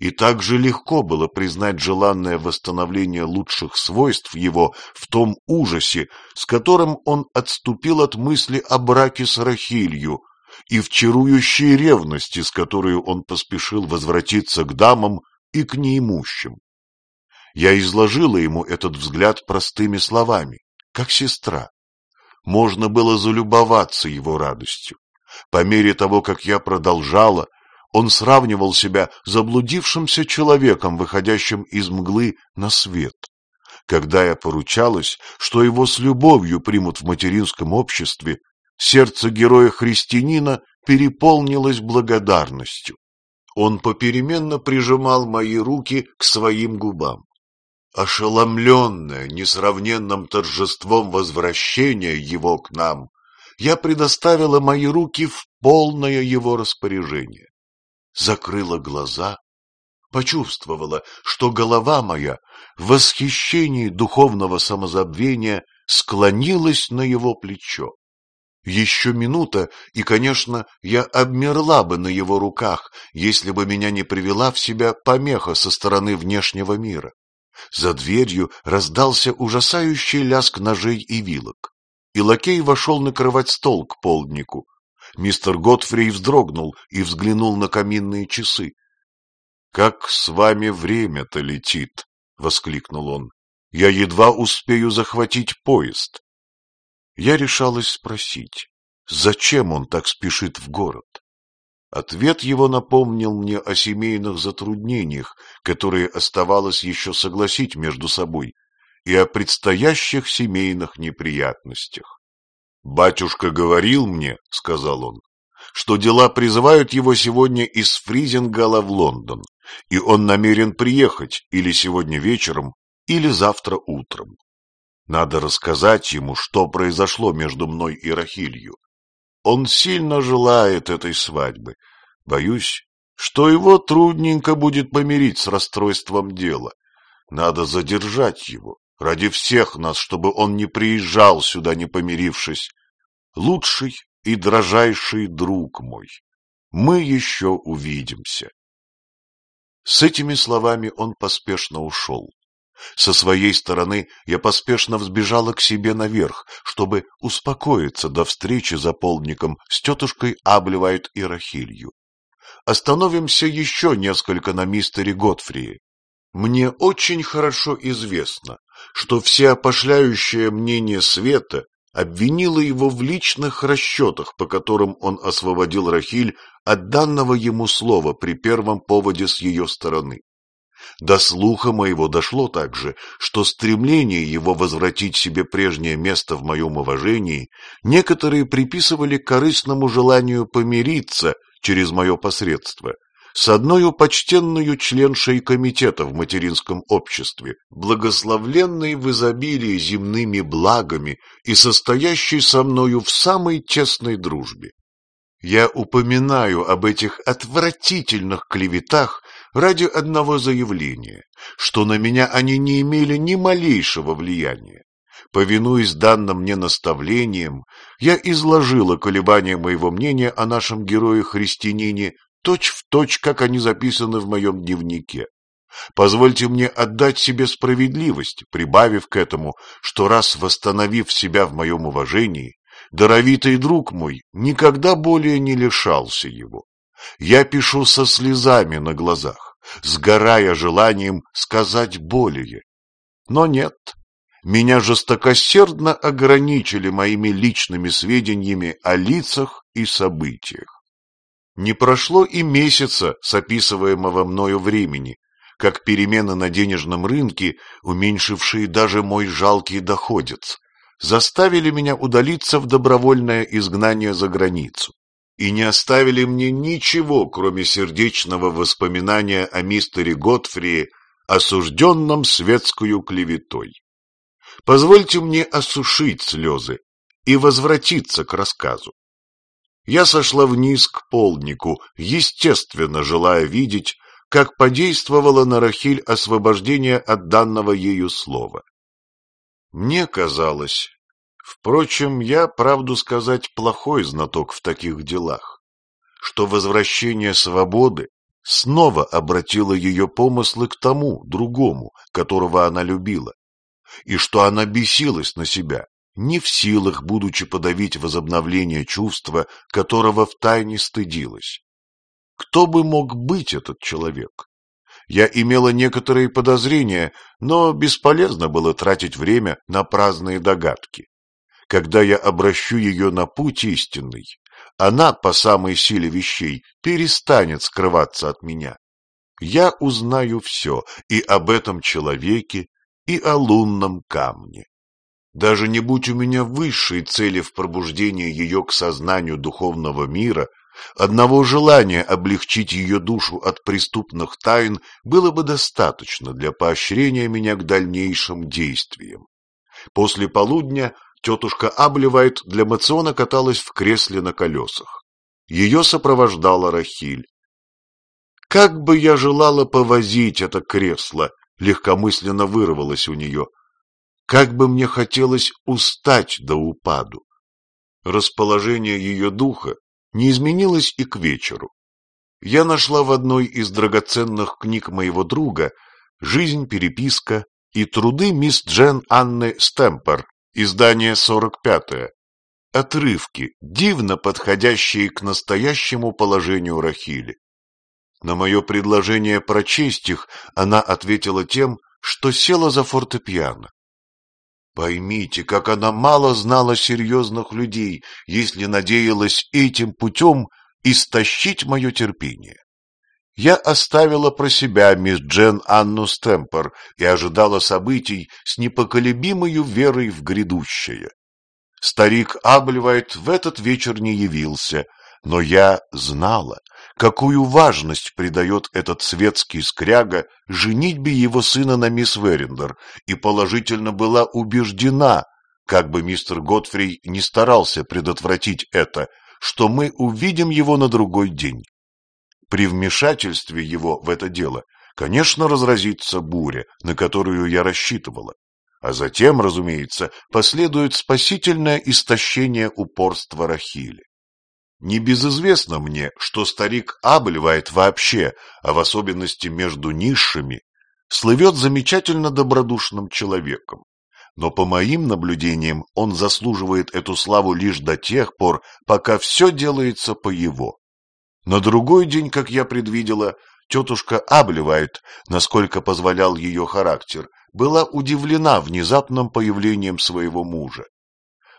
И также легко было признать желанное восстановление лучших свойств его в том ужасе, с которым он отступил от мысли о браке с Рахилью, и в чарующей ревности, с которой он поспешил возвратиться к дамам и к неимущим. Я изложила ему этот взгляд простыми словами, как сестра. Можно было залюбоваться его радостью. По мере того, как я продолжала, он сравнивал себя заблудившимся человеком, выходящим из мглы на свет. Когда я поручалась, что его с любовью примут в материнском обществе, сердце героя-христианина переполнилось благодарностью. Он попеременно прижимал мои руки к своим губам. Ошеломленная несравненным торжеством возвращения его к нам, я предоставила мои руки в полное его распоряжение. Закрыла глаза, почувствовала, что голова моя в восхищении духовного самозабвения склонилась на его плечо. Еще минута, и, конечно, я обмерла бы на его руках, если бы меня не привела в себя помеха со стороны внешнего мира. За дверью раздался ужасающий лязг ножей и вилок, и лакей вошел накрывать стол к полднику. Мистер Готфрей вздрогнул и взглянул на каминные часы. — Как с вами время-то летит! — воскликнул он. — Я едва успею захватить поезд. Я решалась спросить, зачем он так спешит в город? Ответ его напомнил мне о семейных затруднениях, которые оставалось еще согласить между собой, и о предстоящих семейных неприятностях. «Батюшка говорил мне, — сказал он, — что дела призывают его сегодня из Фризингала в Лондон, и он намерен приехать или сегодня вечером, или завтра утром. Надо рассказать ему, что произошло между мной и Рахилью. Он сильно желает этой свадьбы. Боюсь, что его трудненько будет помирить с расстройством дела. Надо задержать его, ради всех нас, чтобы он не приезжал сюда, не помирившись. Лучший и дрожайший друг мой, мы еще увидимся. С этими словами он поспешно ушел. Со своей стороны я поспешно взбежала к себе наверх, чтобы успокоиться до встречи за полдником с тетушкой Аблевайт и Рахилью. Остановимся еще несколько на мистере Готфрии. Мне очень хорошо известно, что все опошляющее мнение света обвинило его в личных расчетах, по которым он освободил Рахиль от данного ему слова при первом поводе с ее стороны. До слуха моего дошло также, что стремление его возвратить себе прежнее место в моем уважении некоторые приписывали корыстному желанию помириться через мое посредство с одною почтенную членшей комитета в материнском обществе, благословленной в изобилии земными благами и состоящей со мною в самой тесной дружбе. Я упоминаю об этих отвратительных клеветах ради одного заявления, что на меня они не имели ни малейшего влияния. Повинуясь данным мне наставлениям, я изложила колебания моего мнения о нашем герое-христианине точь-в-точь, как они записаны в моем дневнике. Позвольте мне отдать себе справедливость, прибавив к этому, что раз восстановив себя в моем уважении, даровитый друг мой никогда более не лишался его. Я пишу со слезами на глазах, сгорая желанием сказать более. Но нет, меня жестокосердно ограничили моими личными сведениями о лицах и событиях. Не прошло и месяца с описываемого мною времени, как перемены на денежном рынке, уменьшившие даже мой жалкий доходец, заставили меня удалиться в добровольное изгнание за границу и не оставили мне ничего, кроме сердечного воспоминания о мистере Готфрии, осужденном светскую клеветой. Позвольте мне осушить слезы и возвратиться к рассказу. Я сошла вниз к полднику, естественно желая видеть, как подействовало на Рахиль освобождение от данного ею слова. Мне казалось, впрочем, я, правду сказать, плохой знаток в таких делах, что возвращение свободы снова обратило ее помыслы к тому, другому, которого она любила, и что она бесилась на себя, не в силах, будучи подавить возобновление чувства, которого втайне стыдилась. Кто бы мог быть этот человек? Я имела некоторые подозрения, но бесполезно было тратить время на праздные догадки. Когда я обращу ее на путь истинный, она, по самой силе вещей, перестанет скрываться от меня. Я узнаю все и об этом человеке, и о лунном камне. Даже не будь у меня высшей цели в пробуждении ее к сознанию духовного мира, Одного желания облегчить ее душу от преступных тайн было бы достаточно для поощрения меня к дальнейшим действиям. После полудня тетушка Аблевайт для Мациона каталась в кресле на колесах. Ее сопровождала Рахиль. «Как бы я желала повозить это кресло!» — легкомысленно вырвалось у нее. «Как бы мне хотелось устать до упаду!» Расположение ее духа не изменилось и к вечеру. Я нашла в одной из драгоценных книг моего друга «Жизнь, переписка» и труды мисс Джен Анны Стемпер, издание 45-е. Отрывки, дивно подходящие к настоящему положению Рахили. На мое предложение прочесть их она ответила тем, что села за фортепиано. Поймите, как она мало знала серьезных людей, если надеялась этим путем истощить мое терпение. Я оставила про себя мисс Джен Анну Стемпер и ожидала событий с непоколебимою верой в грядущее. Старик Абльвайт в этот вечер не явился, но я знала, какую важность придает этот светский скряга женитьбе его сына на мисс Верендер, и положительно была убеждена, как бы мистер Готфрей не старался предотвратить это, что мы увидим его на другой день. При вмешательстве его в это дело, конечно, разразится буря, на которую я рассчитывала. А затем, разумеется, последует спасительное истощение упорства Рахили. Небезызвестно мне, что старик Абльвайт вообще, а в особенности между низшими, слывет замечательно добродушным человеком. Но по моим наблюдениям он заслуживает эту славу лишь до тех пор, пока все делается по его. На другой день, как я предвидела, тетушка Аблевайт, насколько позволял ее характер, была удивлена внезапным появлением своего мужа.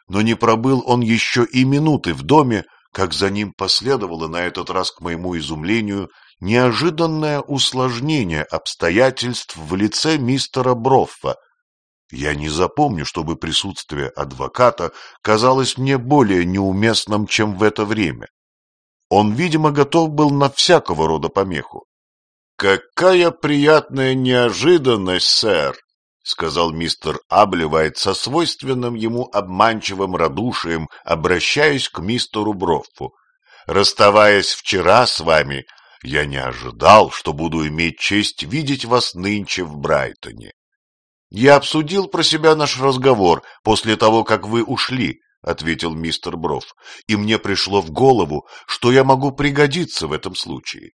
Но не пробыл он еще и минуты в доме, как за ним последовало на этот раз, к моему изумлению, неожиданное усложнение обстоятельств в лице мистера Броффа. Я не запомню, чтобы присутствие адвоката казалось мне более неуместным, чем в это время. Он, видимо, готов был на всякого рода помеху. — Какая приятная неожиданность, сэр! — сказал мистер Абливайт со свойственным ему обманчивым радушием, обращаясь к мистеру Броффу. — Расставаясь вчера с вами, Я не ожидал, что буду иметь честь видеть вас нынче в Брайтоне. Я обсудил про себя наш разговор после того, как вы ушли, — ответил мистер Бров, — и мне пришло в голову, что я могу пригодиться в этом случае.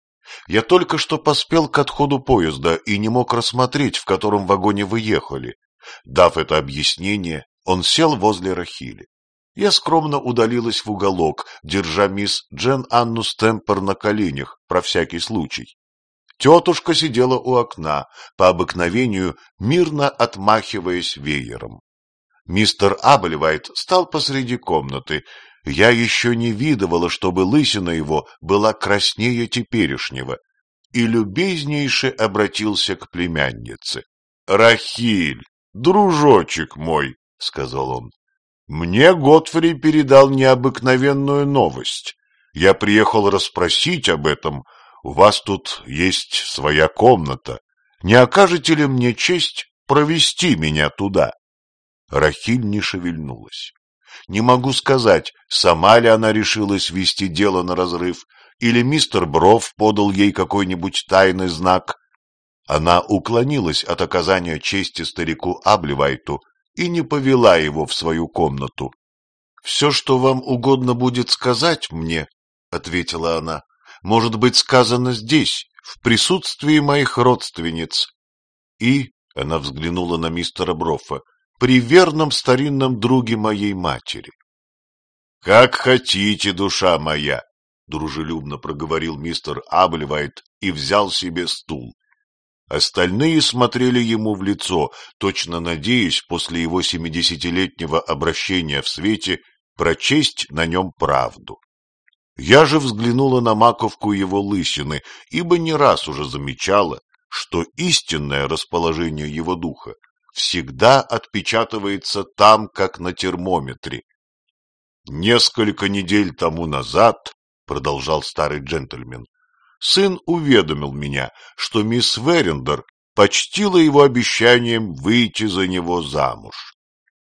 Я только что поспел к отходу поезда и не мог рассмотреть, в котором вагоне вы ехали. Дав это объяснение, он сел возле Рахили. Я скромно удалилась в уголок, держа мисс Джен Анну Стемпер на коленях, про всякий случай. Тетушка сидела у окна, по обыкновению мирно отмахиваясь веером. Мистер Абельвайт стал посреди комнаты. Я еще не видывала, чтобы лысина его была краснее теперешнего, и любезнейше обратился к племяннице. — Рахиль, дружочек мой, — сказал он, — мне Готфри передал необыкновенную новость. Я приехал расспросить об этом. У вас тут есть своя комната. Не окажете ли мне честь провести меня туда? Рахиль не шевельнулась. Не могу сказать, сама ли она решилась вести дело на разрыв, или мистер Бров подал ей какой-нибудь тайный знак. Она уклонилась от оказания чести старику Абливайту и не повела его в свою комнату. — Все, что вам угодно будет сказать мне, — ответила она, — может быть сказано здесь, в присутствии моих родственниц. И, — она взглянула на мистера Брофа, при верном старинном друге моей матери. — Как хотите, душа моя, — дружелюбно проговорил мистер Абльвайт и взял себе стул. Остальные смотрели ему в лицо, точно надеясь после его семидесятилетнего обращения в свете прочесть на нем правду. Я же взглянула на маковку его лысины, ибо не раз уже замечала, что истинное расположение его духа всегда отпечатывается там, как на термометре. Несколько недель тому назад, продолжал старый джентльмен, сын уведомил меня, что мисс Верендер почтила его обещанием выйти за него замуж.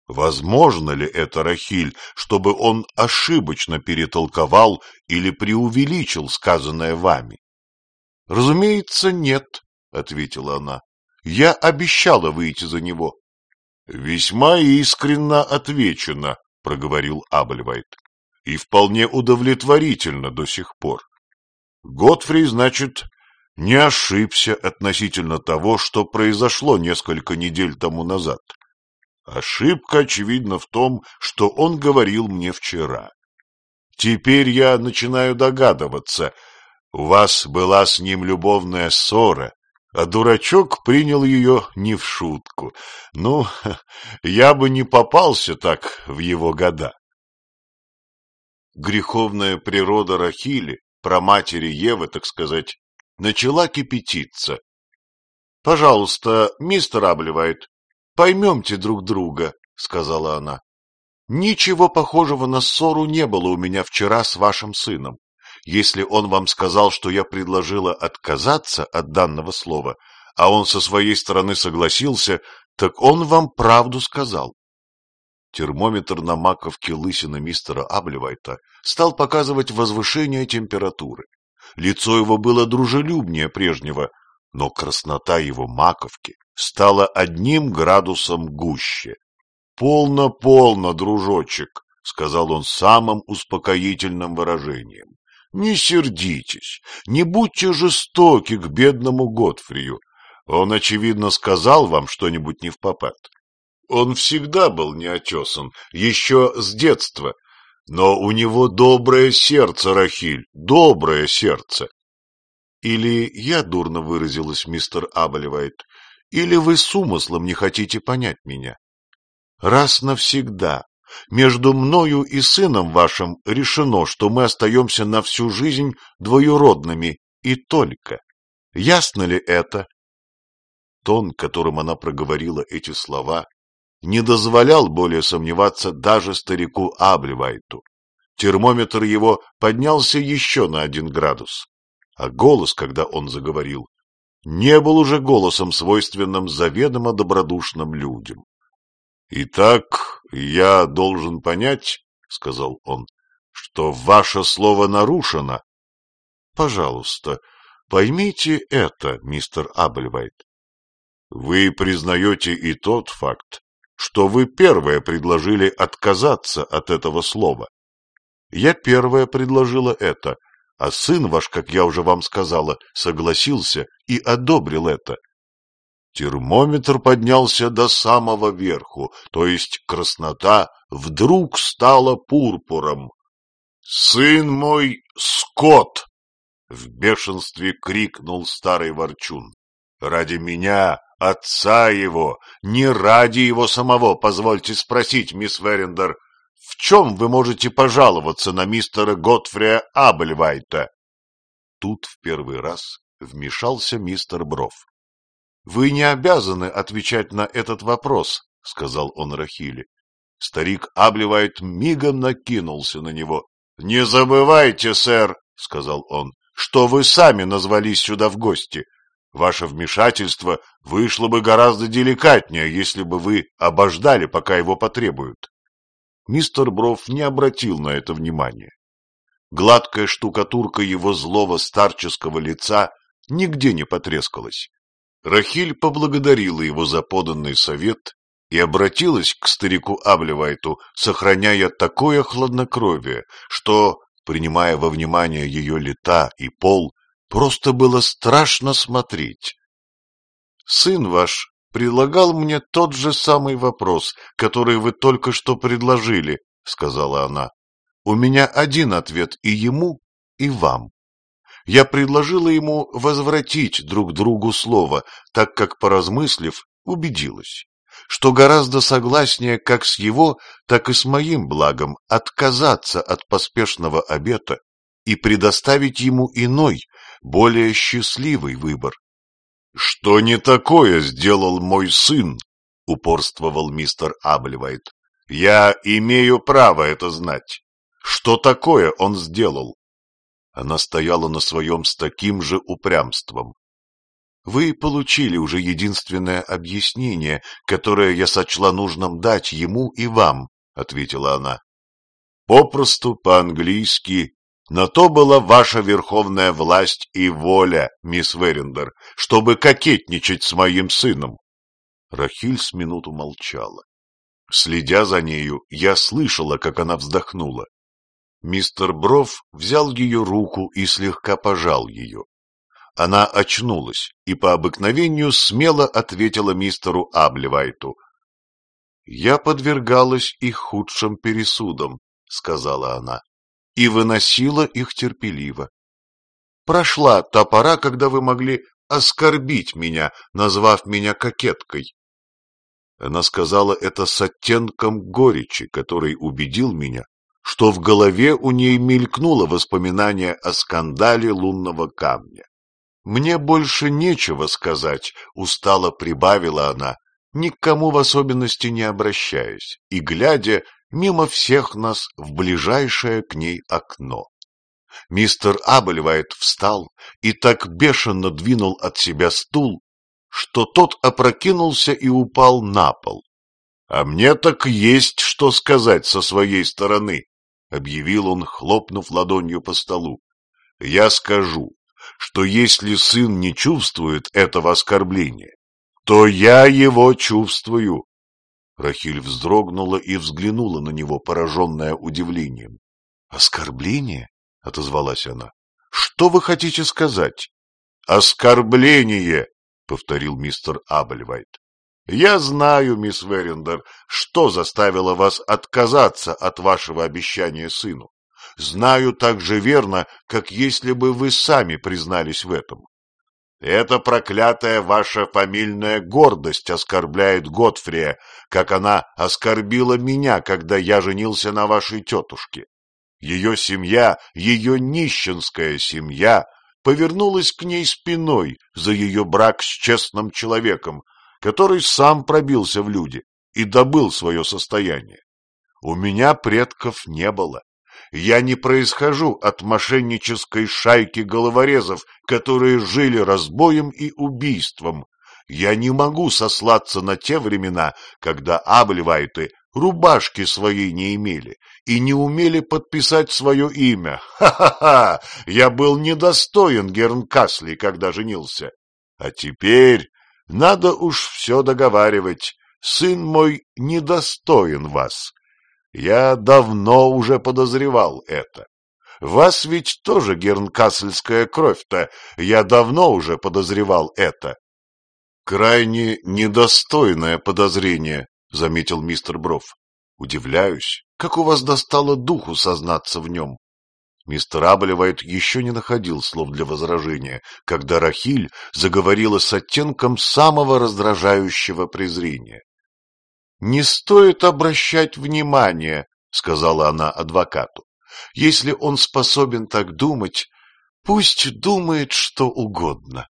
Возможно ли это, Рахиль, чтобы он ошибочно перетолковал или преувеличил сказанное вами? — Разумеется, нет, — ответила она. Я обещала выйти за него. — Весьма искренно отвечено, — проговорил Абельвайт, — и вполне удовлетворительно до сих пор. Готфри, значит, не ошибся относительно того, что произошло несколько недель тому назад. Ошибка, очевидно, в том, что он говорил мне вчера. Теперь я начинаю догадываться, у вас была с ним любовная ссора, а дурачок принял ее не в шутку. Ну, я бы не попался так в его года. Греховная природа Рахили, про матери Евы, так сказать, начала кипятиться. — Пожалуйста, мистер Абливайт, поймемте друг друга, — сказала она. — Ничего похожего на ссору не было у меня вчера с вашим сыном. Если он вам сказал, что я предложила отказаться от данного слова, а он со своей стороны согласился, так он вам правду сказал. Термометр на маковке лысины мистера Аблевайта стал показывать возвышение температуры. Лицо его было дружелюбнее прежнего, но краснота его маковки стала одним градусом гуще. «Полно, полно, дружочек», — сказал он самым успокоительным выражением. Не сердитесь, не будьте жестоки к бедному Готфрию. Он, очевидно, сказал вам что-нибудь не в попад. Он всегда был неотесан, еще с детства. Но у него доброе сердце, Рахиль, доброе сердце. Или я дурно выразилась, мистер Абелевайт, или вы с умыслом не хотите понять меня. Раз навсегда между мною и сыном вашим решено, что мы остаемся на всю жизнь двоюродными, и только. Ясно ли это? Тон, которым она проговорила эти слова, не дозволял более сомневаться даже старику Аблевайту. Термометр его поднялся еще на один градус, а голос, когда он заговорил, не был уже голосом, свойственным заведомо добродушным людям. — Итак, я должен понять, — сказал он, — что ваше слово нарушено. — Пожалуйста, Поймите это, мистер Абльвайт. Вы признаете и тот факт, что вы первое предложили отказаться от этого слова. Я первая предложила это, а сын ваш, как я уже вам сказала, согласился и одобрил это. Термометр поднялся до самого верху, то есть краснота вдруг стала пурпуром. «Сын мой, скот!» — в бешенстве крикнул старый ворчун. «Ради меня, отца его, не ради его самого, позвольте спросить, мисс Верендер, в чем вы можете пожаловаться на мистера Готфрия Абельвайта?» Тут в первый раз вмешался мистер Бров. «Вы не обязаны отвечать на этот вопрос», — сказал он Рахиле. Старик Аблевайт мигом накинулся на него. «Не забывайте, сэр», — сказал он, — «что вы сами назвались сюда в гости. Ваше вмешательство вышло бы гораздо деликатнее, если бы вы обождали, пока его потребуют». Мистер Бров не обратил на это внимания. Гладкая штукатурка его злого старческого лица нигде не потрескалась. Рахиль поблагодарила его за поданный совет и обратилась к старику Аблевайту, сохраняя такое хладнокровие, что, принимая во внимание ее лета и пол, просто было страшно смотреть. «Сын ваш предлагал мне тот же самый вопрос, который вы только что предложили», — сказала она. «У меня один ответ и ему, и вам я предложила ему возвратить друг другу слово, так как, поразмыслив, убедилась, что гораздо согласнее как с его, так и с моим благом отказаться от поспешного обета и предоставить ему иной, более счастливый выбор. — Что не такое сделал мой сын? — упорствовал мистер Аблевайт. — Я имею право это знать. Что такое он сделал? Она стояла на своем с таким же упрямством. Вы получили уже единственное объяснение, которое я сочла нужным дать ему и вам, — ответила она. Попросту, по-английски, на то была ваша верховная власть и воля, мисс Верендер, чтобы кокетничать с моим сыном. Рахиль с минуту молчала. Следя за нею, я слышала, как она вздохнула. Мистер Бров взял ее руку и слегка пожал ее. Она очнулась и по обыкновению смело ответила мистеру Аблевайту. — Я подвергалась их худшим пересудам, — сказала она, — и выносила их терпеливо. Прошла та пора, когда вы могли оскорбить меня, назвав меня кокеткой. Она сказала это с оттенком горечи, который убедил меня, что в голове у ней мелькнуло воспоминание о скандале лунного камня. «Мне больше нечего сказать», — устало прибавила она, никому в особенности не обращаясь и глядя мимо всех нас в ближайшее к ней окно. Мистер Абельвайт встал и так бешено двинул от себя стул, что тот опрокинулся и упал на пол. — А мне так есть что сказать со своей стороны, — объявил он, хлопнув ладонью по столу. — Я скажу, что если сын не чувствует этого оскорбления, то я его чувствую. Рахиль вздрогнула и взглянула на него, пораженная удивлением. — Оскорбление? — отозвалась она. — Что вы хотите сказать? — Оскорбление! — повторил мистер Абельвайт. Я знаю, мисс Верендер, что заставило вас отказаться от вашего обещания сыну. Знаю так же верно, как если бы вы сами признались в этом. Эта проклятая ваша фамильная гордость оскорбляет Готфрия, как она оскорбила меня, когда я женился на вашей тетушке. Ее семья, ее нищенская семья, повернулась к ней спиной за ее брак с честным человеком, который сам пробился в люди и добыл свое состояние. У меня предков не было. Я не происхожу от мошеннической шайки головорезов, которые жили разбоем и убийством. Я не могу сослаться на те времена, когда Абльвайты рубашки своей не имели и не умели подписать свое имя. Ха-ха-ха! Я был недостоин Гернкасли, когда женился. А теперь надо уж все договаривать. Сын мой недостоин вас. Я давно уже подозревал это. Вас ведь тоже гернкассельская кровь-то. Я давно уже подозревал это. Крайне недостойное подозрение, заметил мистер Бров. Удивляюсь, как у вас достало духу сознаться в нем. Мистер Аблевайт еще не находил слов для возражения, когда Рахиль заговорила с оттенком самого раздражающего презрения. — Не стоит обращать внимание, — сказала она адвокату. — Если он способен так думать, пусть думает что угодно.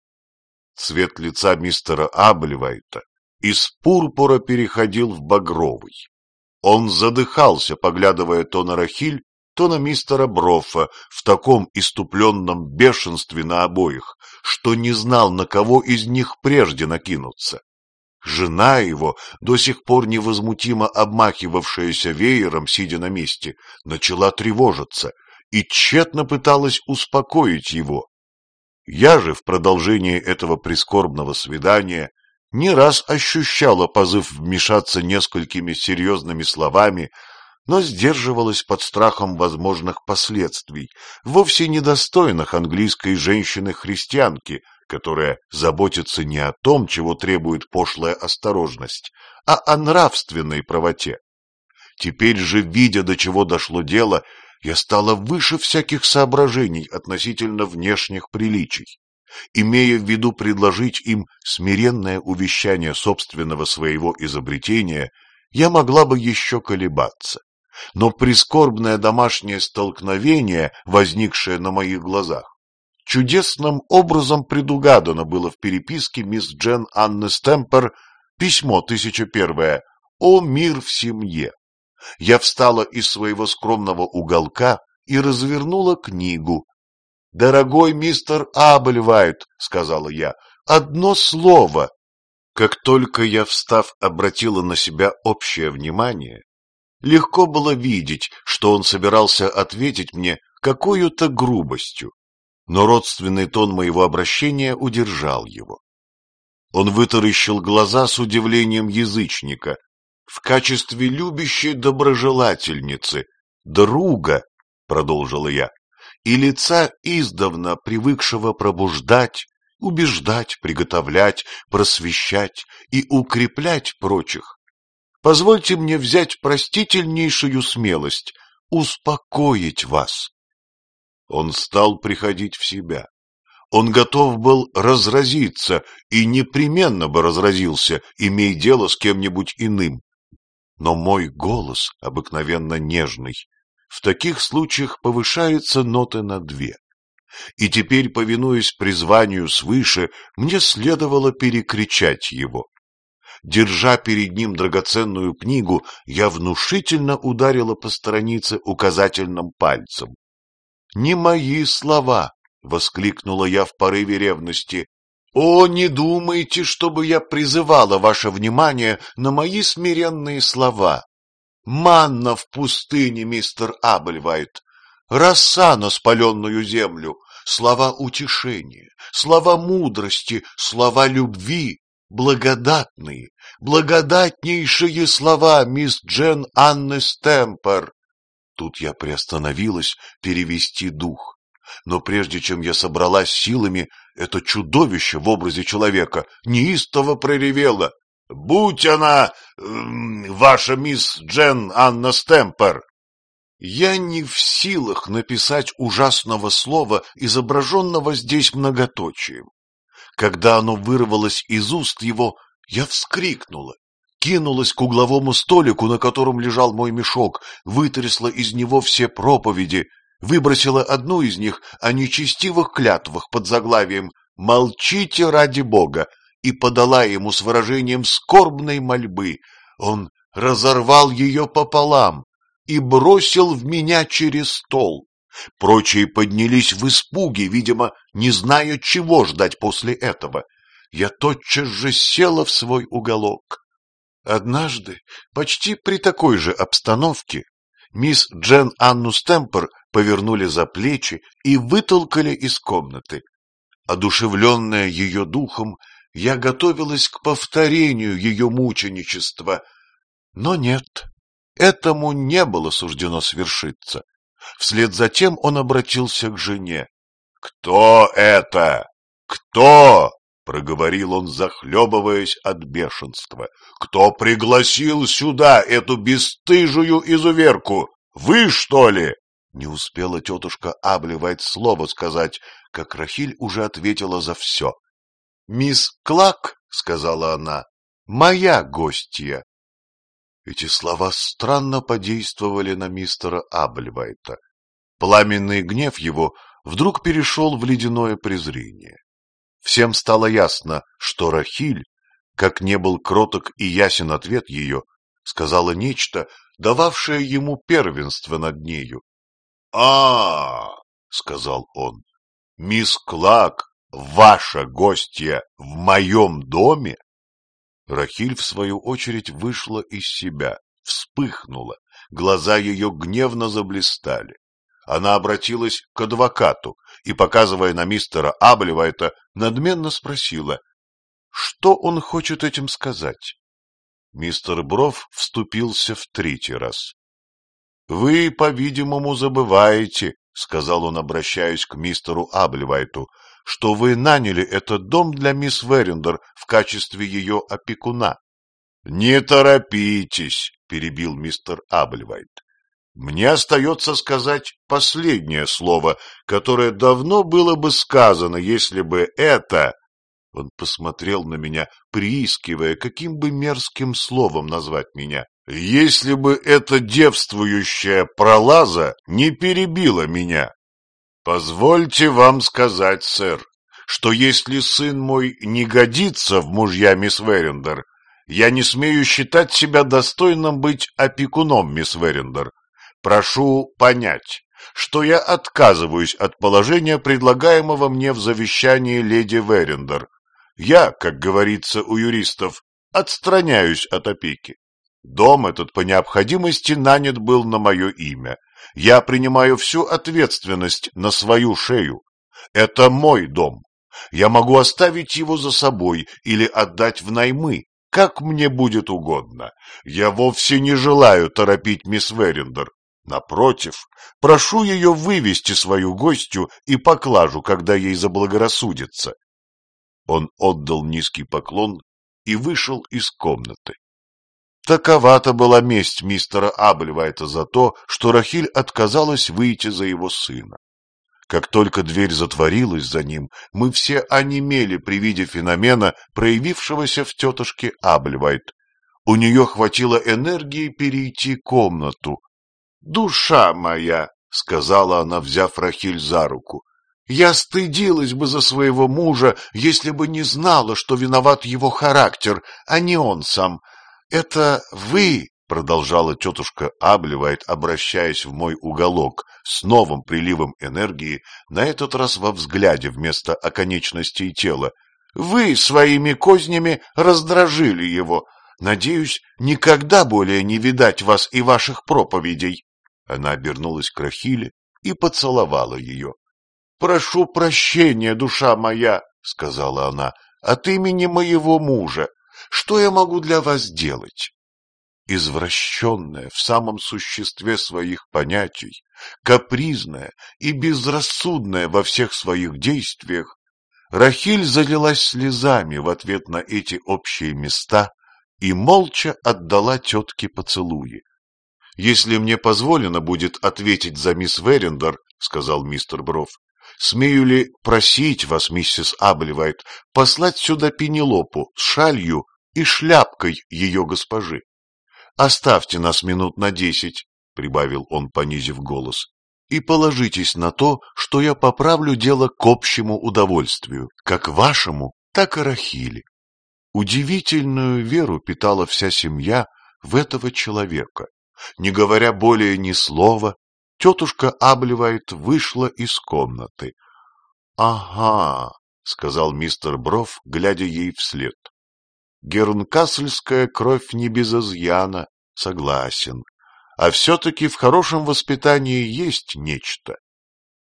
Цвет лица мистера Аблевайта из пурпура переходил в багровый. Он задыхался, поглядывая то на Рахиль, то на мистера Броффа в таком иступленном бешенстве на обоих, что не знал, на кого из них прежде накинуться. Жена его, до сих пор невозмутимо обмахивавшаяся веером, сидя на месте, начала тревожиться и тщетно пыталась успокоить его. Я же в продолжении этого прискорбного свидания не раз ощущала позыв вмешаться несколькими серьезными словами, но сдерживалась под страхом возможных последствий, вовсе недостойных английской женщины-христианки, которая заботится не о том, чего требует пошлая осторожность, а о нравственной правоте. Теперь же, видя, до чего дошло дело, я стала выше всяких соображений относительно внешних приличий имея в виду предложить им смиренное увещание собственного своего изобретения, я могла бы еще колебаться. Но прискорбное домашнее столкновение, возникшее на моих глазах, чудесным образом предугадано было в переписке мисс Джен Анны Стемпер письмо 1001 «О мир в семье». Я встала из своего скромного уголка и развернула книгу, «Дорогой мистер Абельвайт», — сказала я, — «одно слово». Как только я, встав, обратила на себя общее внимание, легко было видеть, что он собирался ответить мне какой-то грубостью, но родственный тон моего обращения удержал его. Он вытаращил глаза с удивлением язычника в качестве любящей доброжелательницы, друга, — продолжила я, и лица издавна привыкшего пробуждать, убеждать, приготовлять, просвещать и укреплять прочих. Позвольте мне взять простительнейшую смелость, успокоить вас. Он стал приходить в себя. Он готов был разразиться и непременно бы разразился, имея дело с кем-нибудь иным. Но мой голос, обыкновенно нежный, в таких случаях повышается ноты на две. И теперь, повинуясь призванию свыше, мне следовало перекричать его. Держа перед ним драгоценную книгу, я внушительно ударила по странице указательным пальцем. — Не мои слова! — воскликнула я в порыве ревности. — О, не думайте, чтобы я призывала ваше внимание на мои смиренные слова. Манна в пустыне, мистер Абельвайт, роса на спаленную землю, слова утешения, слова мудрости, слова любви, благодатные, благодатнейшие слова мисс Джен Анны Стемпер. Тут я приостановилась перевести дух. Но прежде чем я собралась силами, это чудовище в образе человека неистово проревело. Будь она, ваша мисс Джен Анна Стемпер. Я не в силах написать ужасного слова, изображенного здесь многоточием. Когда оно вырвалось из уст его, я вскрикнула, кинулась к угловому столику, на котором лежал мой мешок, вытрясла из него все проповеди, выбросила одну из них о нечестивых клятвах под заглавием «Молчите ради Бога», и подала ему с выражением скорбной мольбы. Он разорвал ее пополам и бросил в меня через стол. Прочие поднялись в испуге, видимо, не зная, чего ждать после этого. Я тотчас же села в свой уголок. Однажды, почти при такой же обстановке, мисс Джен Анну Стемпер повернули за плечи и вытолкали из комнаты. Одушевленная ее духом, я готовилась к повторению ее мученичества. Но нет, этому не было суждено свершиться. Вслед за тем он обратился к жене. — Кто это? Кто? — проговорил он, захлебываясь от бешенства. — Кто пригласил сюда эту бесстыжую изуверку? Вы, что ли? Не успела тетушка обливать слово сказать, как Рахиль уже ответила за все. — Мисс Клак, — сказала она, — моя гостья. Эти слова странно подействовали на мистера Абльвайта. Пламенный гнев его вдруг перешел в ледяное презрение. Всем стало ясно, что Рахиль, как не был кроток и ясен ответ ее, сказала нечто, дававшее ему первенство над нею. а, сказал он, — мисс Клак, ваша гостья в моем доме? Рахиль, в свою очередь, вышла из себя, вспыхнула, глаза ее гневно заблистали. Она обратилась к адвокату и, показывая на мистера Аблевайта, надменно спросила, что он хочет этим сказать. Мистер Бров вступился в третий раз. — Вы, по-видимому, забываете, — сказал он, обращаясь к мистеру Аблевайту, — что вы наняли этот дом для мисс Верендер в качестве ее опекуна. — Не торопитесь, — перебил мистер Аблевайт. Мне остается сказать последнее слово, которое давно было бы сказано, если бы это... Он посмотрел на меня, приискивая, каким бы мерзким словом назвать меня. Если бы эта девствующая пролаза не перебила меня. Позвольте вам сказать, сэр, что если сын мой не годится в мужья мисс Верендер, я не смею считать себя достойным быть опекуном мисс Верендер. Прошу понять, что я отказываюсь от положения, предлагаемого мне в завещании леди Верендер. Я, как говорится у юристов, отстраняюсь от опеки. Дом этот по необходимости нанят был на мое имя. Я принимаю всю ответственность на свою шею. Это мой дом. Я могу оставить его за собой или отдать в наймы, как мне будет угодно. Я вовсе не желаю торопить мисс Верендер. Напротив, прошу ее вывести свою гостью и поклажу, когда ей заблагорассудится. Он отдал низкий поклон и вышел из комнаты. Таковата была месть мистера Абльвайта за то, что Рахиль отказалась выйти за его сына. Как только дверь затворилась за ним, мы все онемели при виде феномена, проявившегося в тетушке Абльвайт. У нее хватило энергии перейти комнату, «Душа моя!» — сказала она, взяв Рахиль за руку. «Я стыдилась бы за своего мужа, если бы не знала, что виноват его характер, а не он сам. Это вы, — продолжала тетушка Аблевает, обращаясь в мой уголок, с новым приливом энергии, на этот раз во взгляде вместо оконечностей тела, — вы своими кознями раздражили его. Надеюсь, никогда более не видать вас и ваших проповедей. Она обернулась к Рахиле и поцеловала ее. — Прошу прощения, душа моя, — сказала она, — от имени моего мужа. Что я могу для вас делать? Извращенная в самом существе своих понятий, капризная и безрассудная во всех своих действиях, Рахиль залилась слезами в ответ на эти общие места и молча отдала тетке поцелуи. — Если мне позволено будет ответить за мисс Верендер, — сказал мистер Бров, — смею ли просить вас, миссис Абливайт, послать сюда Пенелопу с шалью и шляпкой ее госпожи? Оставьте нас минут на десять, — прибавил он, понизив голос, — и положитесь на то, что я поправлю дело к общему удовольствию, как вашему, так и Рахиле. Удивительную веру питала вся семья в этого человека, не говоря более ни слова, тетушка Абливайт вышла из комнаты. — Ага, — сказал мистер Бров, глядя ей вслед. Гернкассельская кровь не без изъяна, согласен. А все-таки в хорошем воспитании есть нечто.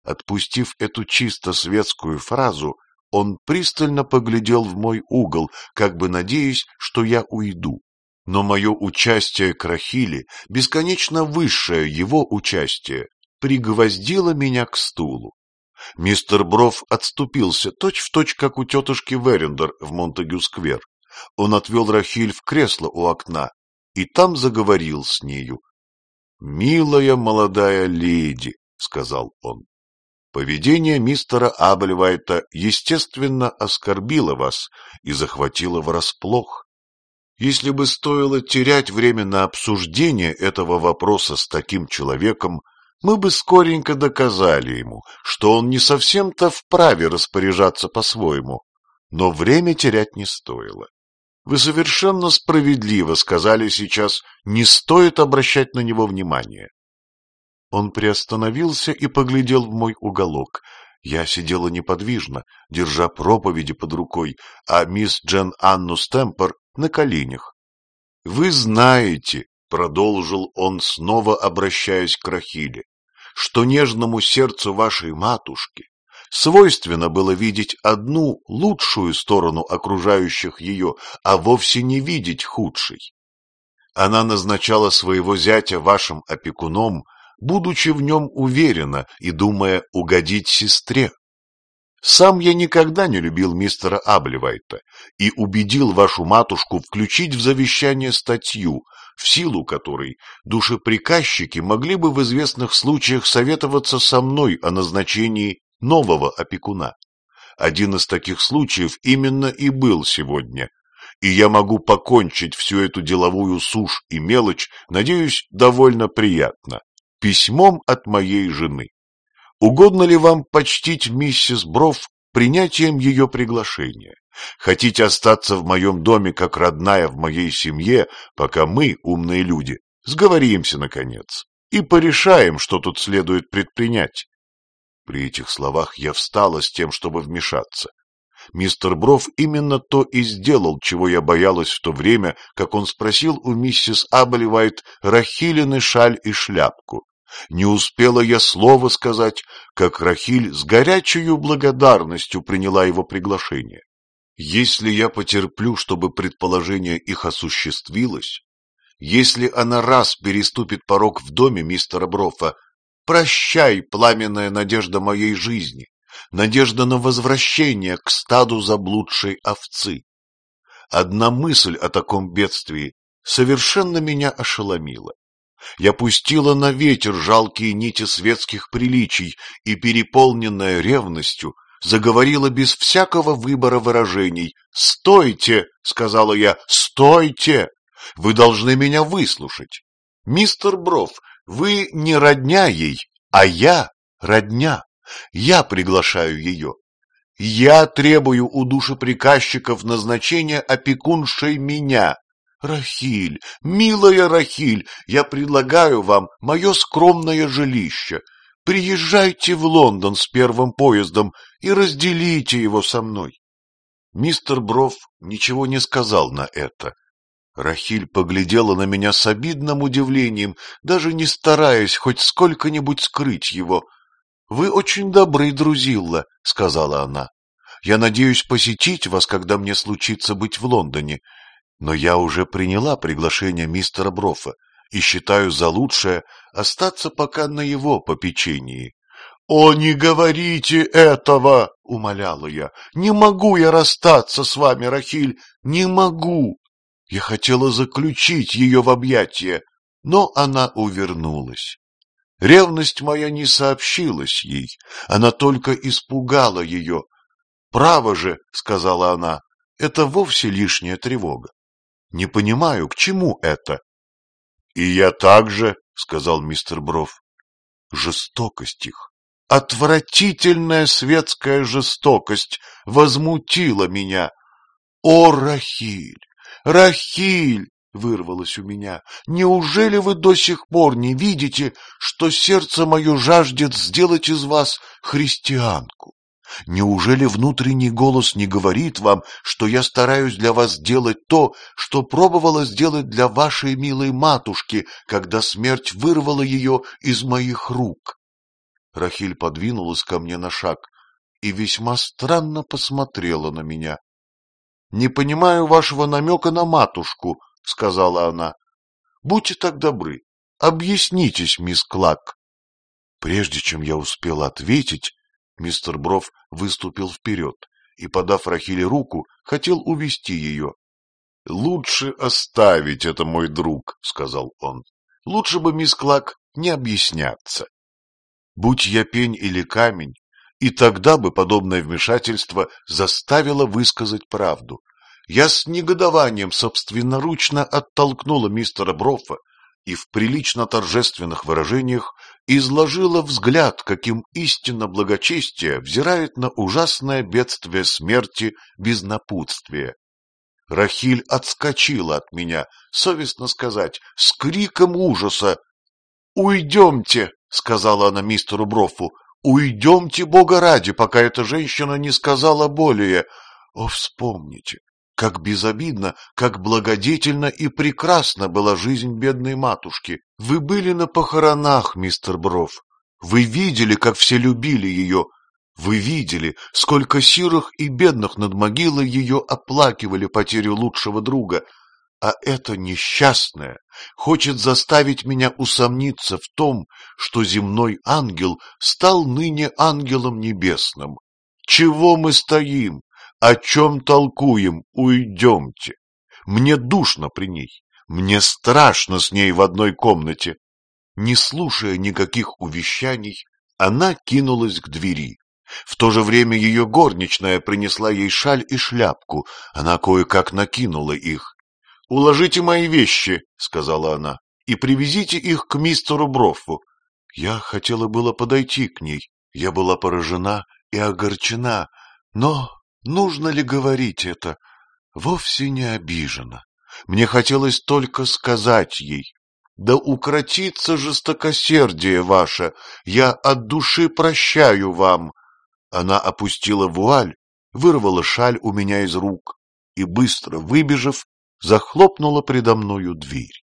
Отпустив эту чисто светскую фразу, он пристально поглядел в мой угол, как бы надеясь, что я уйду. Но мое участие к Рахиле, бесконечно высшее его участие, пригвоздило меня к стулу. Мистер Бров отступился, точь-в-точь, точь, как у тетушки Верендер в Монтегю-сквер. Он отвел Рахиль в кресло у окна и там заговорил с нею. — Милая молодая леди, — сказал он, — поведение мистера Абельвайта естественно оскорбило вас и захватило врасплох. Если бы стоило терять время на обсуждение этого вопроса с таким человеком, мы бы скоренько доказали ему, что он не совсем-то вправе распоряжаться по-своему, но время терять не стоило. Вы совершенно справедливо сказали сейчас, не стоит обращать на него внимания. Он приостановился и поглядел в мой уголок. Я сидела неподвижно, держа проповеди под рукой, а мисс Джен Анну Стемпер на коленях. — Вы знаете, — продолжил он, снова обращаясь к Рахиле, — что нежному сердцу вашей матушки свойственно было видеть одну лучшую сторону окружающих ее, а вовсе не видеть худшей. Она назначала своего зятя вашим опекуном, будучи в нем уверена и думая угодить сестре. Сам я никогда не любил мистера Абливайта и убедил вашу матушку включить в завещание статью, в силу которой душеприказчики могли бы в известных случаях советоваться со мной о назначении нового опекуна. Один из таких случаев именно и был сегодня, и я могу покончить всю эту деловую сушь и мелочь, надеюсь, довольно приятно, письмом от моей жены. Угодно ли вам почтить миссис Бров принятием ее приглашения? Хотите остаться в моем доме как родная в моей семье, пока мы, умные люди, сговоримся, наконец, и порешаем, что тут следует предпринять?» При этих словах я встала с тем, чтобы вмешаться. Мистер Бров именно то и сделал, чего я боялась в то время, как он спросил у миссис Абеливайт Рахилины шаль и шляпку. Не успела я слова сказать, как Рахиль с горячей благодарностью приняла его приглашение. Если я потерплю, чтобы предположение их осуществилось, если она раз переступит порог в доме мистера Брофа, прощай, пламенная надежда моей жизни, надежда на возвращение к стаду заблудшей овцы. Одна мысль о таком бедствии совершенно меня ошеломила. Я пустила на ветер жалкие нити светских приличий и, переполненная ревностью, заговорила без всякого выбора выражений. «Стойте!» — сказала я. «Стойте! Вы должны меня выслушать. Мистер Бров, вы не родня ей, а я родня. Я приглашаю ее. Я требую у душеприказчиков назначения опекуншей меня, Рахиль, милая Рахиль, я предлагаю вам мое скромное жилище. Приезжайте в Лондон с первым поездом и разделите его со мной. Мистер Бров ничего не сказал на это. Рахиль поглядела на меня с обидным удивлением, даже не стараясь хоть сколько-нибудь скрыть его. — Вы очень добры, друзилла, — сказала она. — Я надеюсь посетить вас, когда мне случится быть в Лондоне. Но я уже приняла приглашение мистера Брофа и считаю за лучшее остаться пока на его попечении. — О, не говорите этого! — умоляла я. — Не могу я расстаться с вами, Рахиль, не могу! Я хотела заключить ее в объятия, но она увернулась. Ревность моя не сообщилась ей, она только испугала ее. «Право же», — сказала она, — «это вовсе лишняя тревога. Не понимаю, к чему это? — И я также, — сказал мистер Бров. Жестокость их, отвратительная светская жестокость возмутила меня. О, Рахиль, Рахиль! — вырвалось у меня. — Неужели вы до сих пор не видите, что сердце мое жаждет сделать из вас христианку? Неужели внутренний голос не говорит вам, что я стараюсь для вас делать то, что пробовала сделать для вашей милой матушки, когда смерть вырвала ее из моих рук? Рахиль подвинулась ко мне на шаг и весьма странно посмотрела на меня. — Не понимаю вашего намека на матушку, — сказала она. — Будьте так добры, объяснитесь, мисс Клак. Прежде чем я успел ответить, мистер Бров выступил вперед и, подав Рахиле руку, хотел увести ее. — Лучше оставить это, мой друг, — сказал он. — Лучше бы, мисс Клак, не объясняться. Будь я пень или камень, и тогда бы подобное вмешательство заставило высказать правду. Я с негодованием собственноручно оттолкнула мистера Брофа и в прилично торжественных выражениях изложила взгляд, каким истинно благочестие взирает на ужасное бедствие смерти без напутствия. Рахиль отскочила от меня, совестно сказать, с криком ужаса. «Уйдемте!» — сказала она мистеру Брофу. «Уйдемте, Бога ради, пока эта женщина не сказала более. О, вспомните, как безобидно, как благодетельно и прекрасна была жизнь бедной матушки. Вы были на похоронах, мистер Бров. Вы видели, как все любили ее. Вы видели, сколько сирых и бедных над могилой ее оплакивали потерю лучшего друга. А эта несчастная хочет заставить меня усомниться в том, что земной ангел стал ныне ангелом небесным. Чего мы стоим? О чем толкуем? Уйдемте. Мне душно при ней. Мне страшно с ней в одной комнате. Не слушая никаких увещаний, она кинулась к двери. В то же время ее горничная принесла ей шаль и шляпку. Она кое-как накинула их. — Уложите мои вещи, — сказала она, — и привезите их к мистеру Броффу. Я хотела было подойти к ней. Я была поражена и огорчена, но Нужно ли говорить это? Вовсе не обижена. Мне хотелось только сказать ей. Да укротится жестокосердие ваше, я от души прощаю вам. Она опустила вуаль, вырвала шаль у меня из рук и, быстро выбежав, захлопнула предо мною дверь.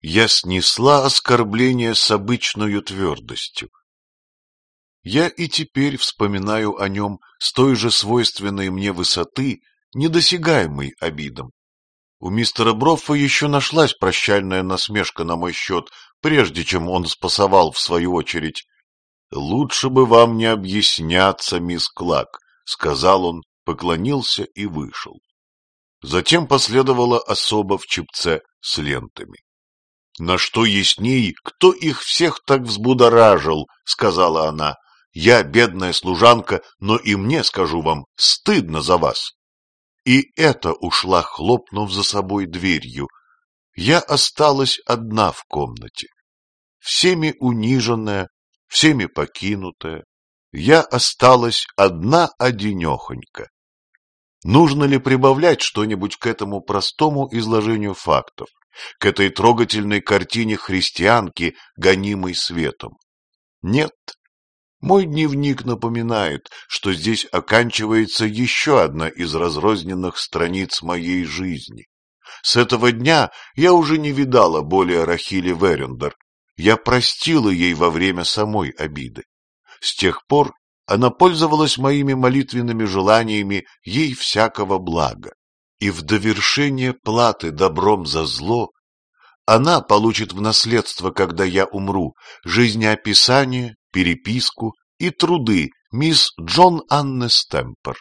Я снесла оскорбление с обычной твердостью. Я и теперь вспоминаю о нем с той же свойственной мне высоты, недосягаемой обидом. У мистера Броффа еще нашлась прощальная насмешка на мой счет, прежде чем он спасовал в свою очередь. — Лучше бы вам не объясняться, мисс Клак, — сказал он, поклонился и вышел. Затем последовала особа в чепце с лентами. — На что ясней, кто их всех так взбудоражил, — сказала она. Я бедная служанка, но и мне, скажу вам, стыдно за вас. И это ушла, хлопнув за собой дверью. Я осталась одна в комнате. Всеми униженная, всеми покинутая, я осталась одна-одинехонька. Нужно ли прибавлять что-нибудь к этому простому изложению фактов, к этой трогательной картине христианки, гонимой светом? Нет, мой дневник напоминает, что здесь оканчивается еще одна из разрозненных страниц моей жизни. С этого дня я уже не видала более Рахили Верендер. Я простила ей во время самой обиды. С тех пор она пользовалась моими молитвенными желаниями ей всякого блага. И в довершение платы добром за зло она получит в наследство, когда я умру, жизнеописание, переписку и труды мисс Джон Анны Стемпер.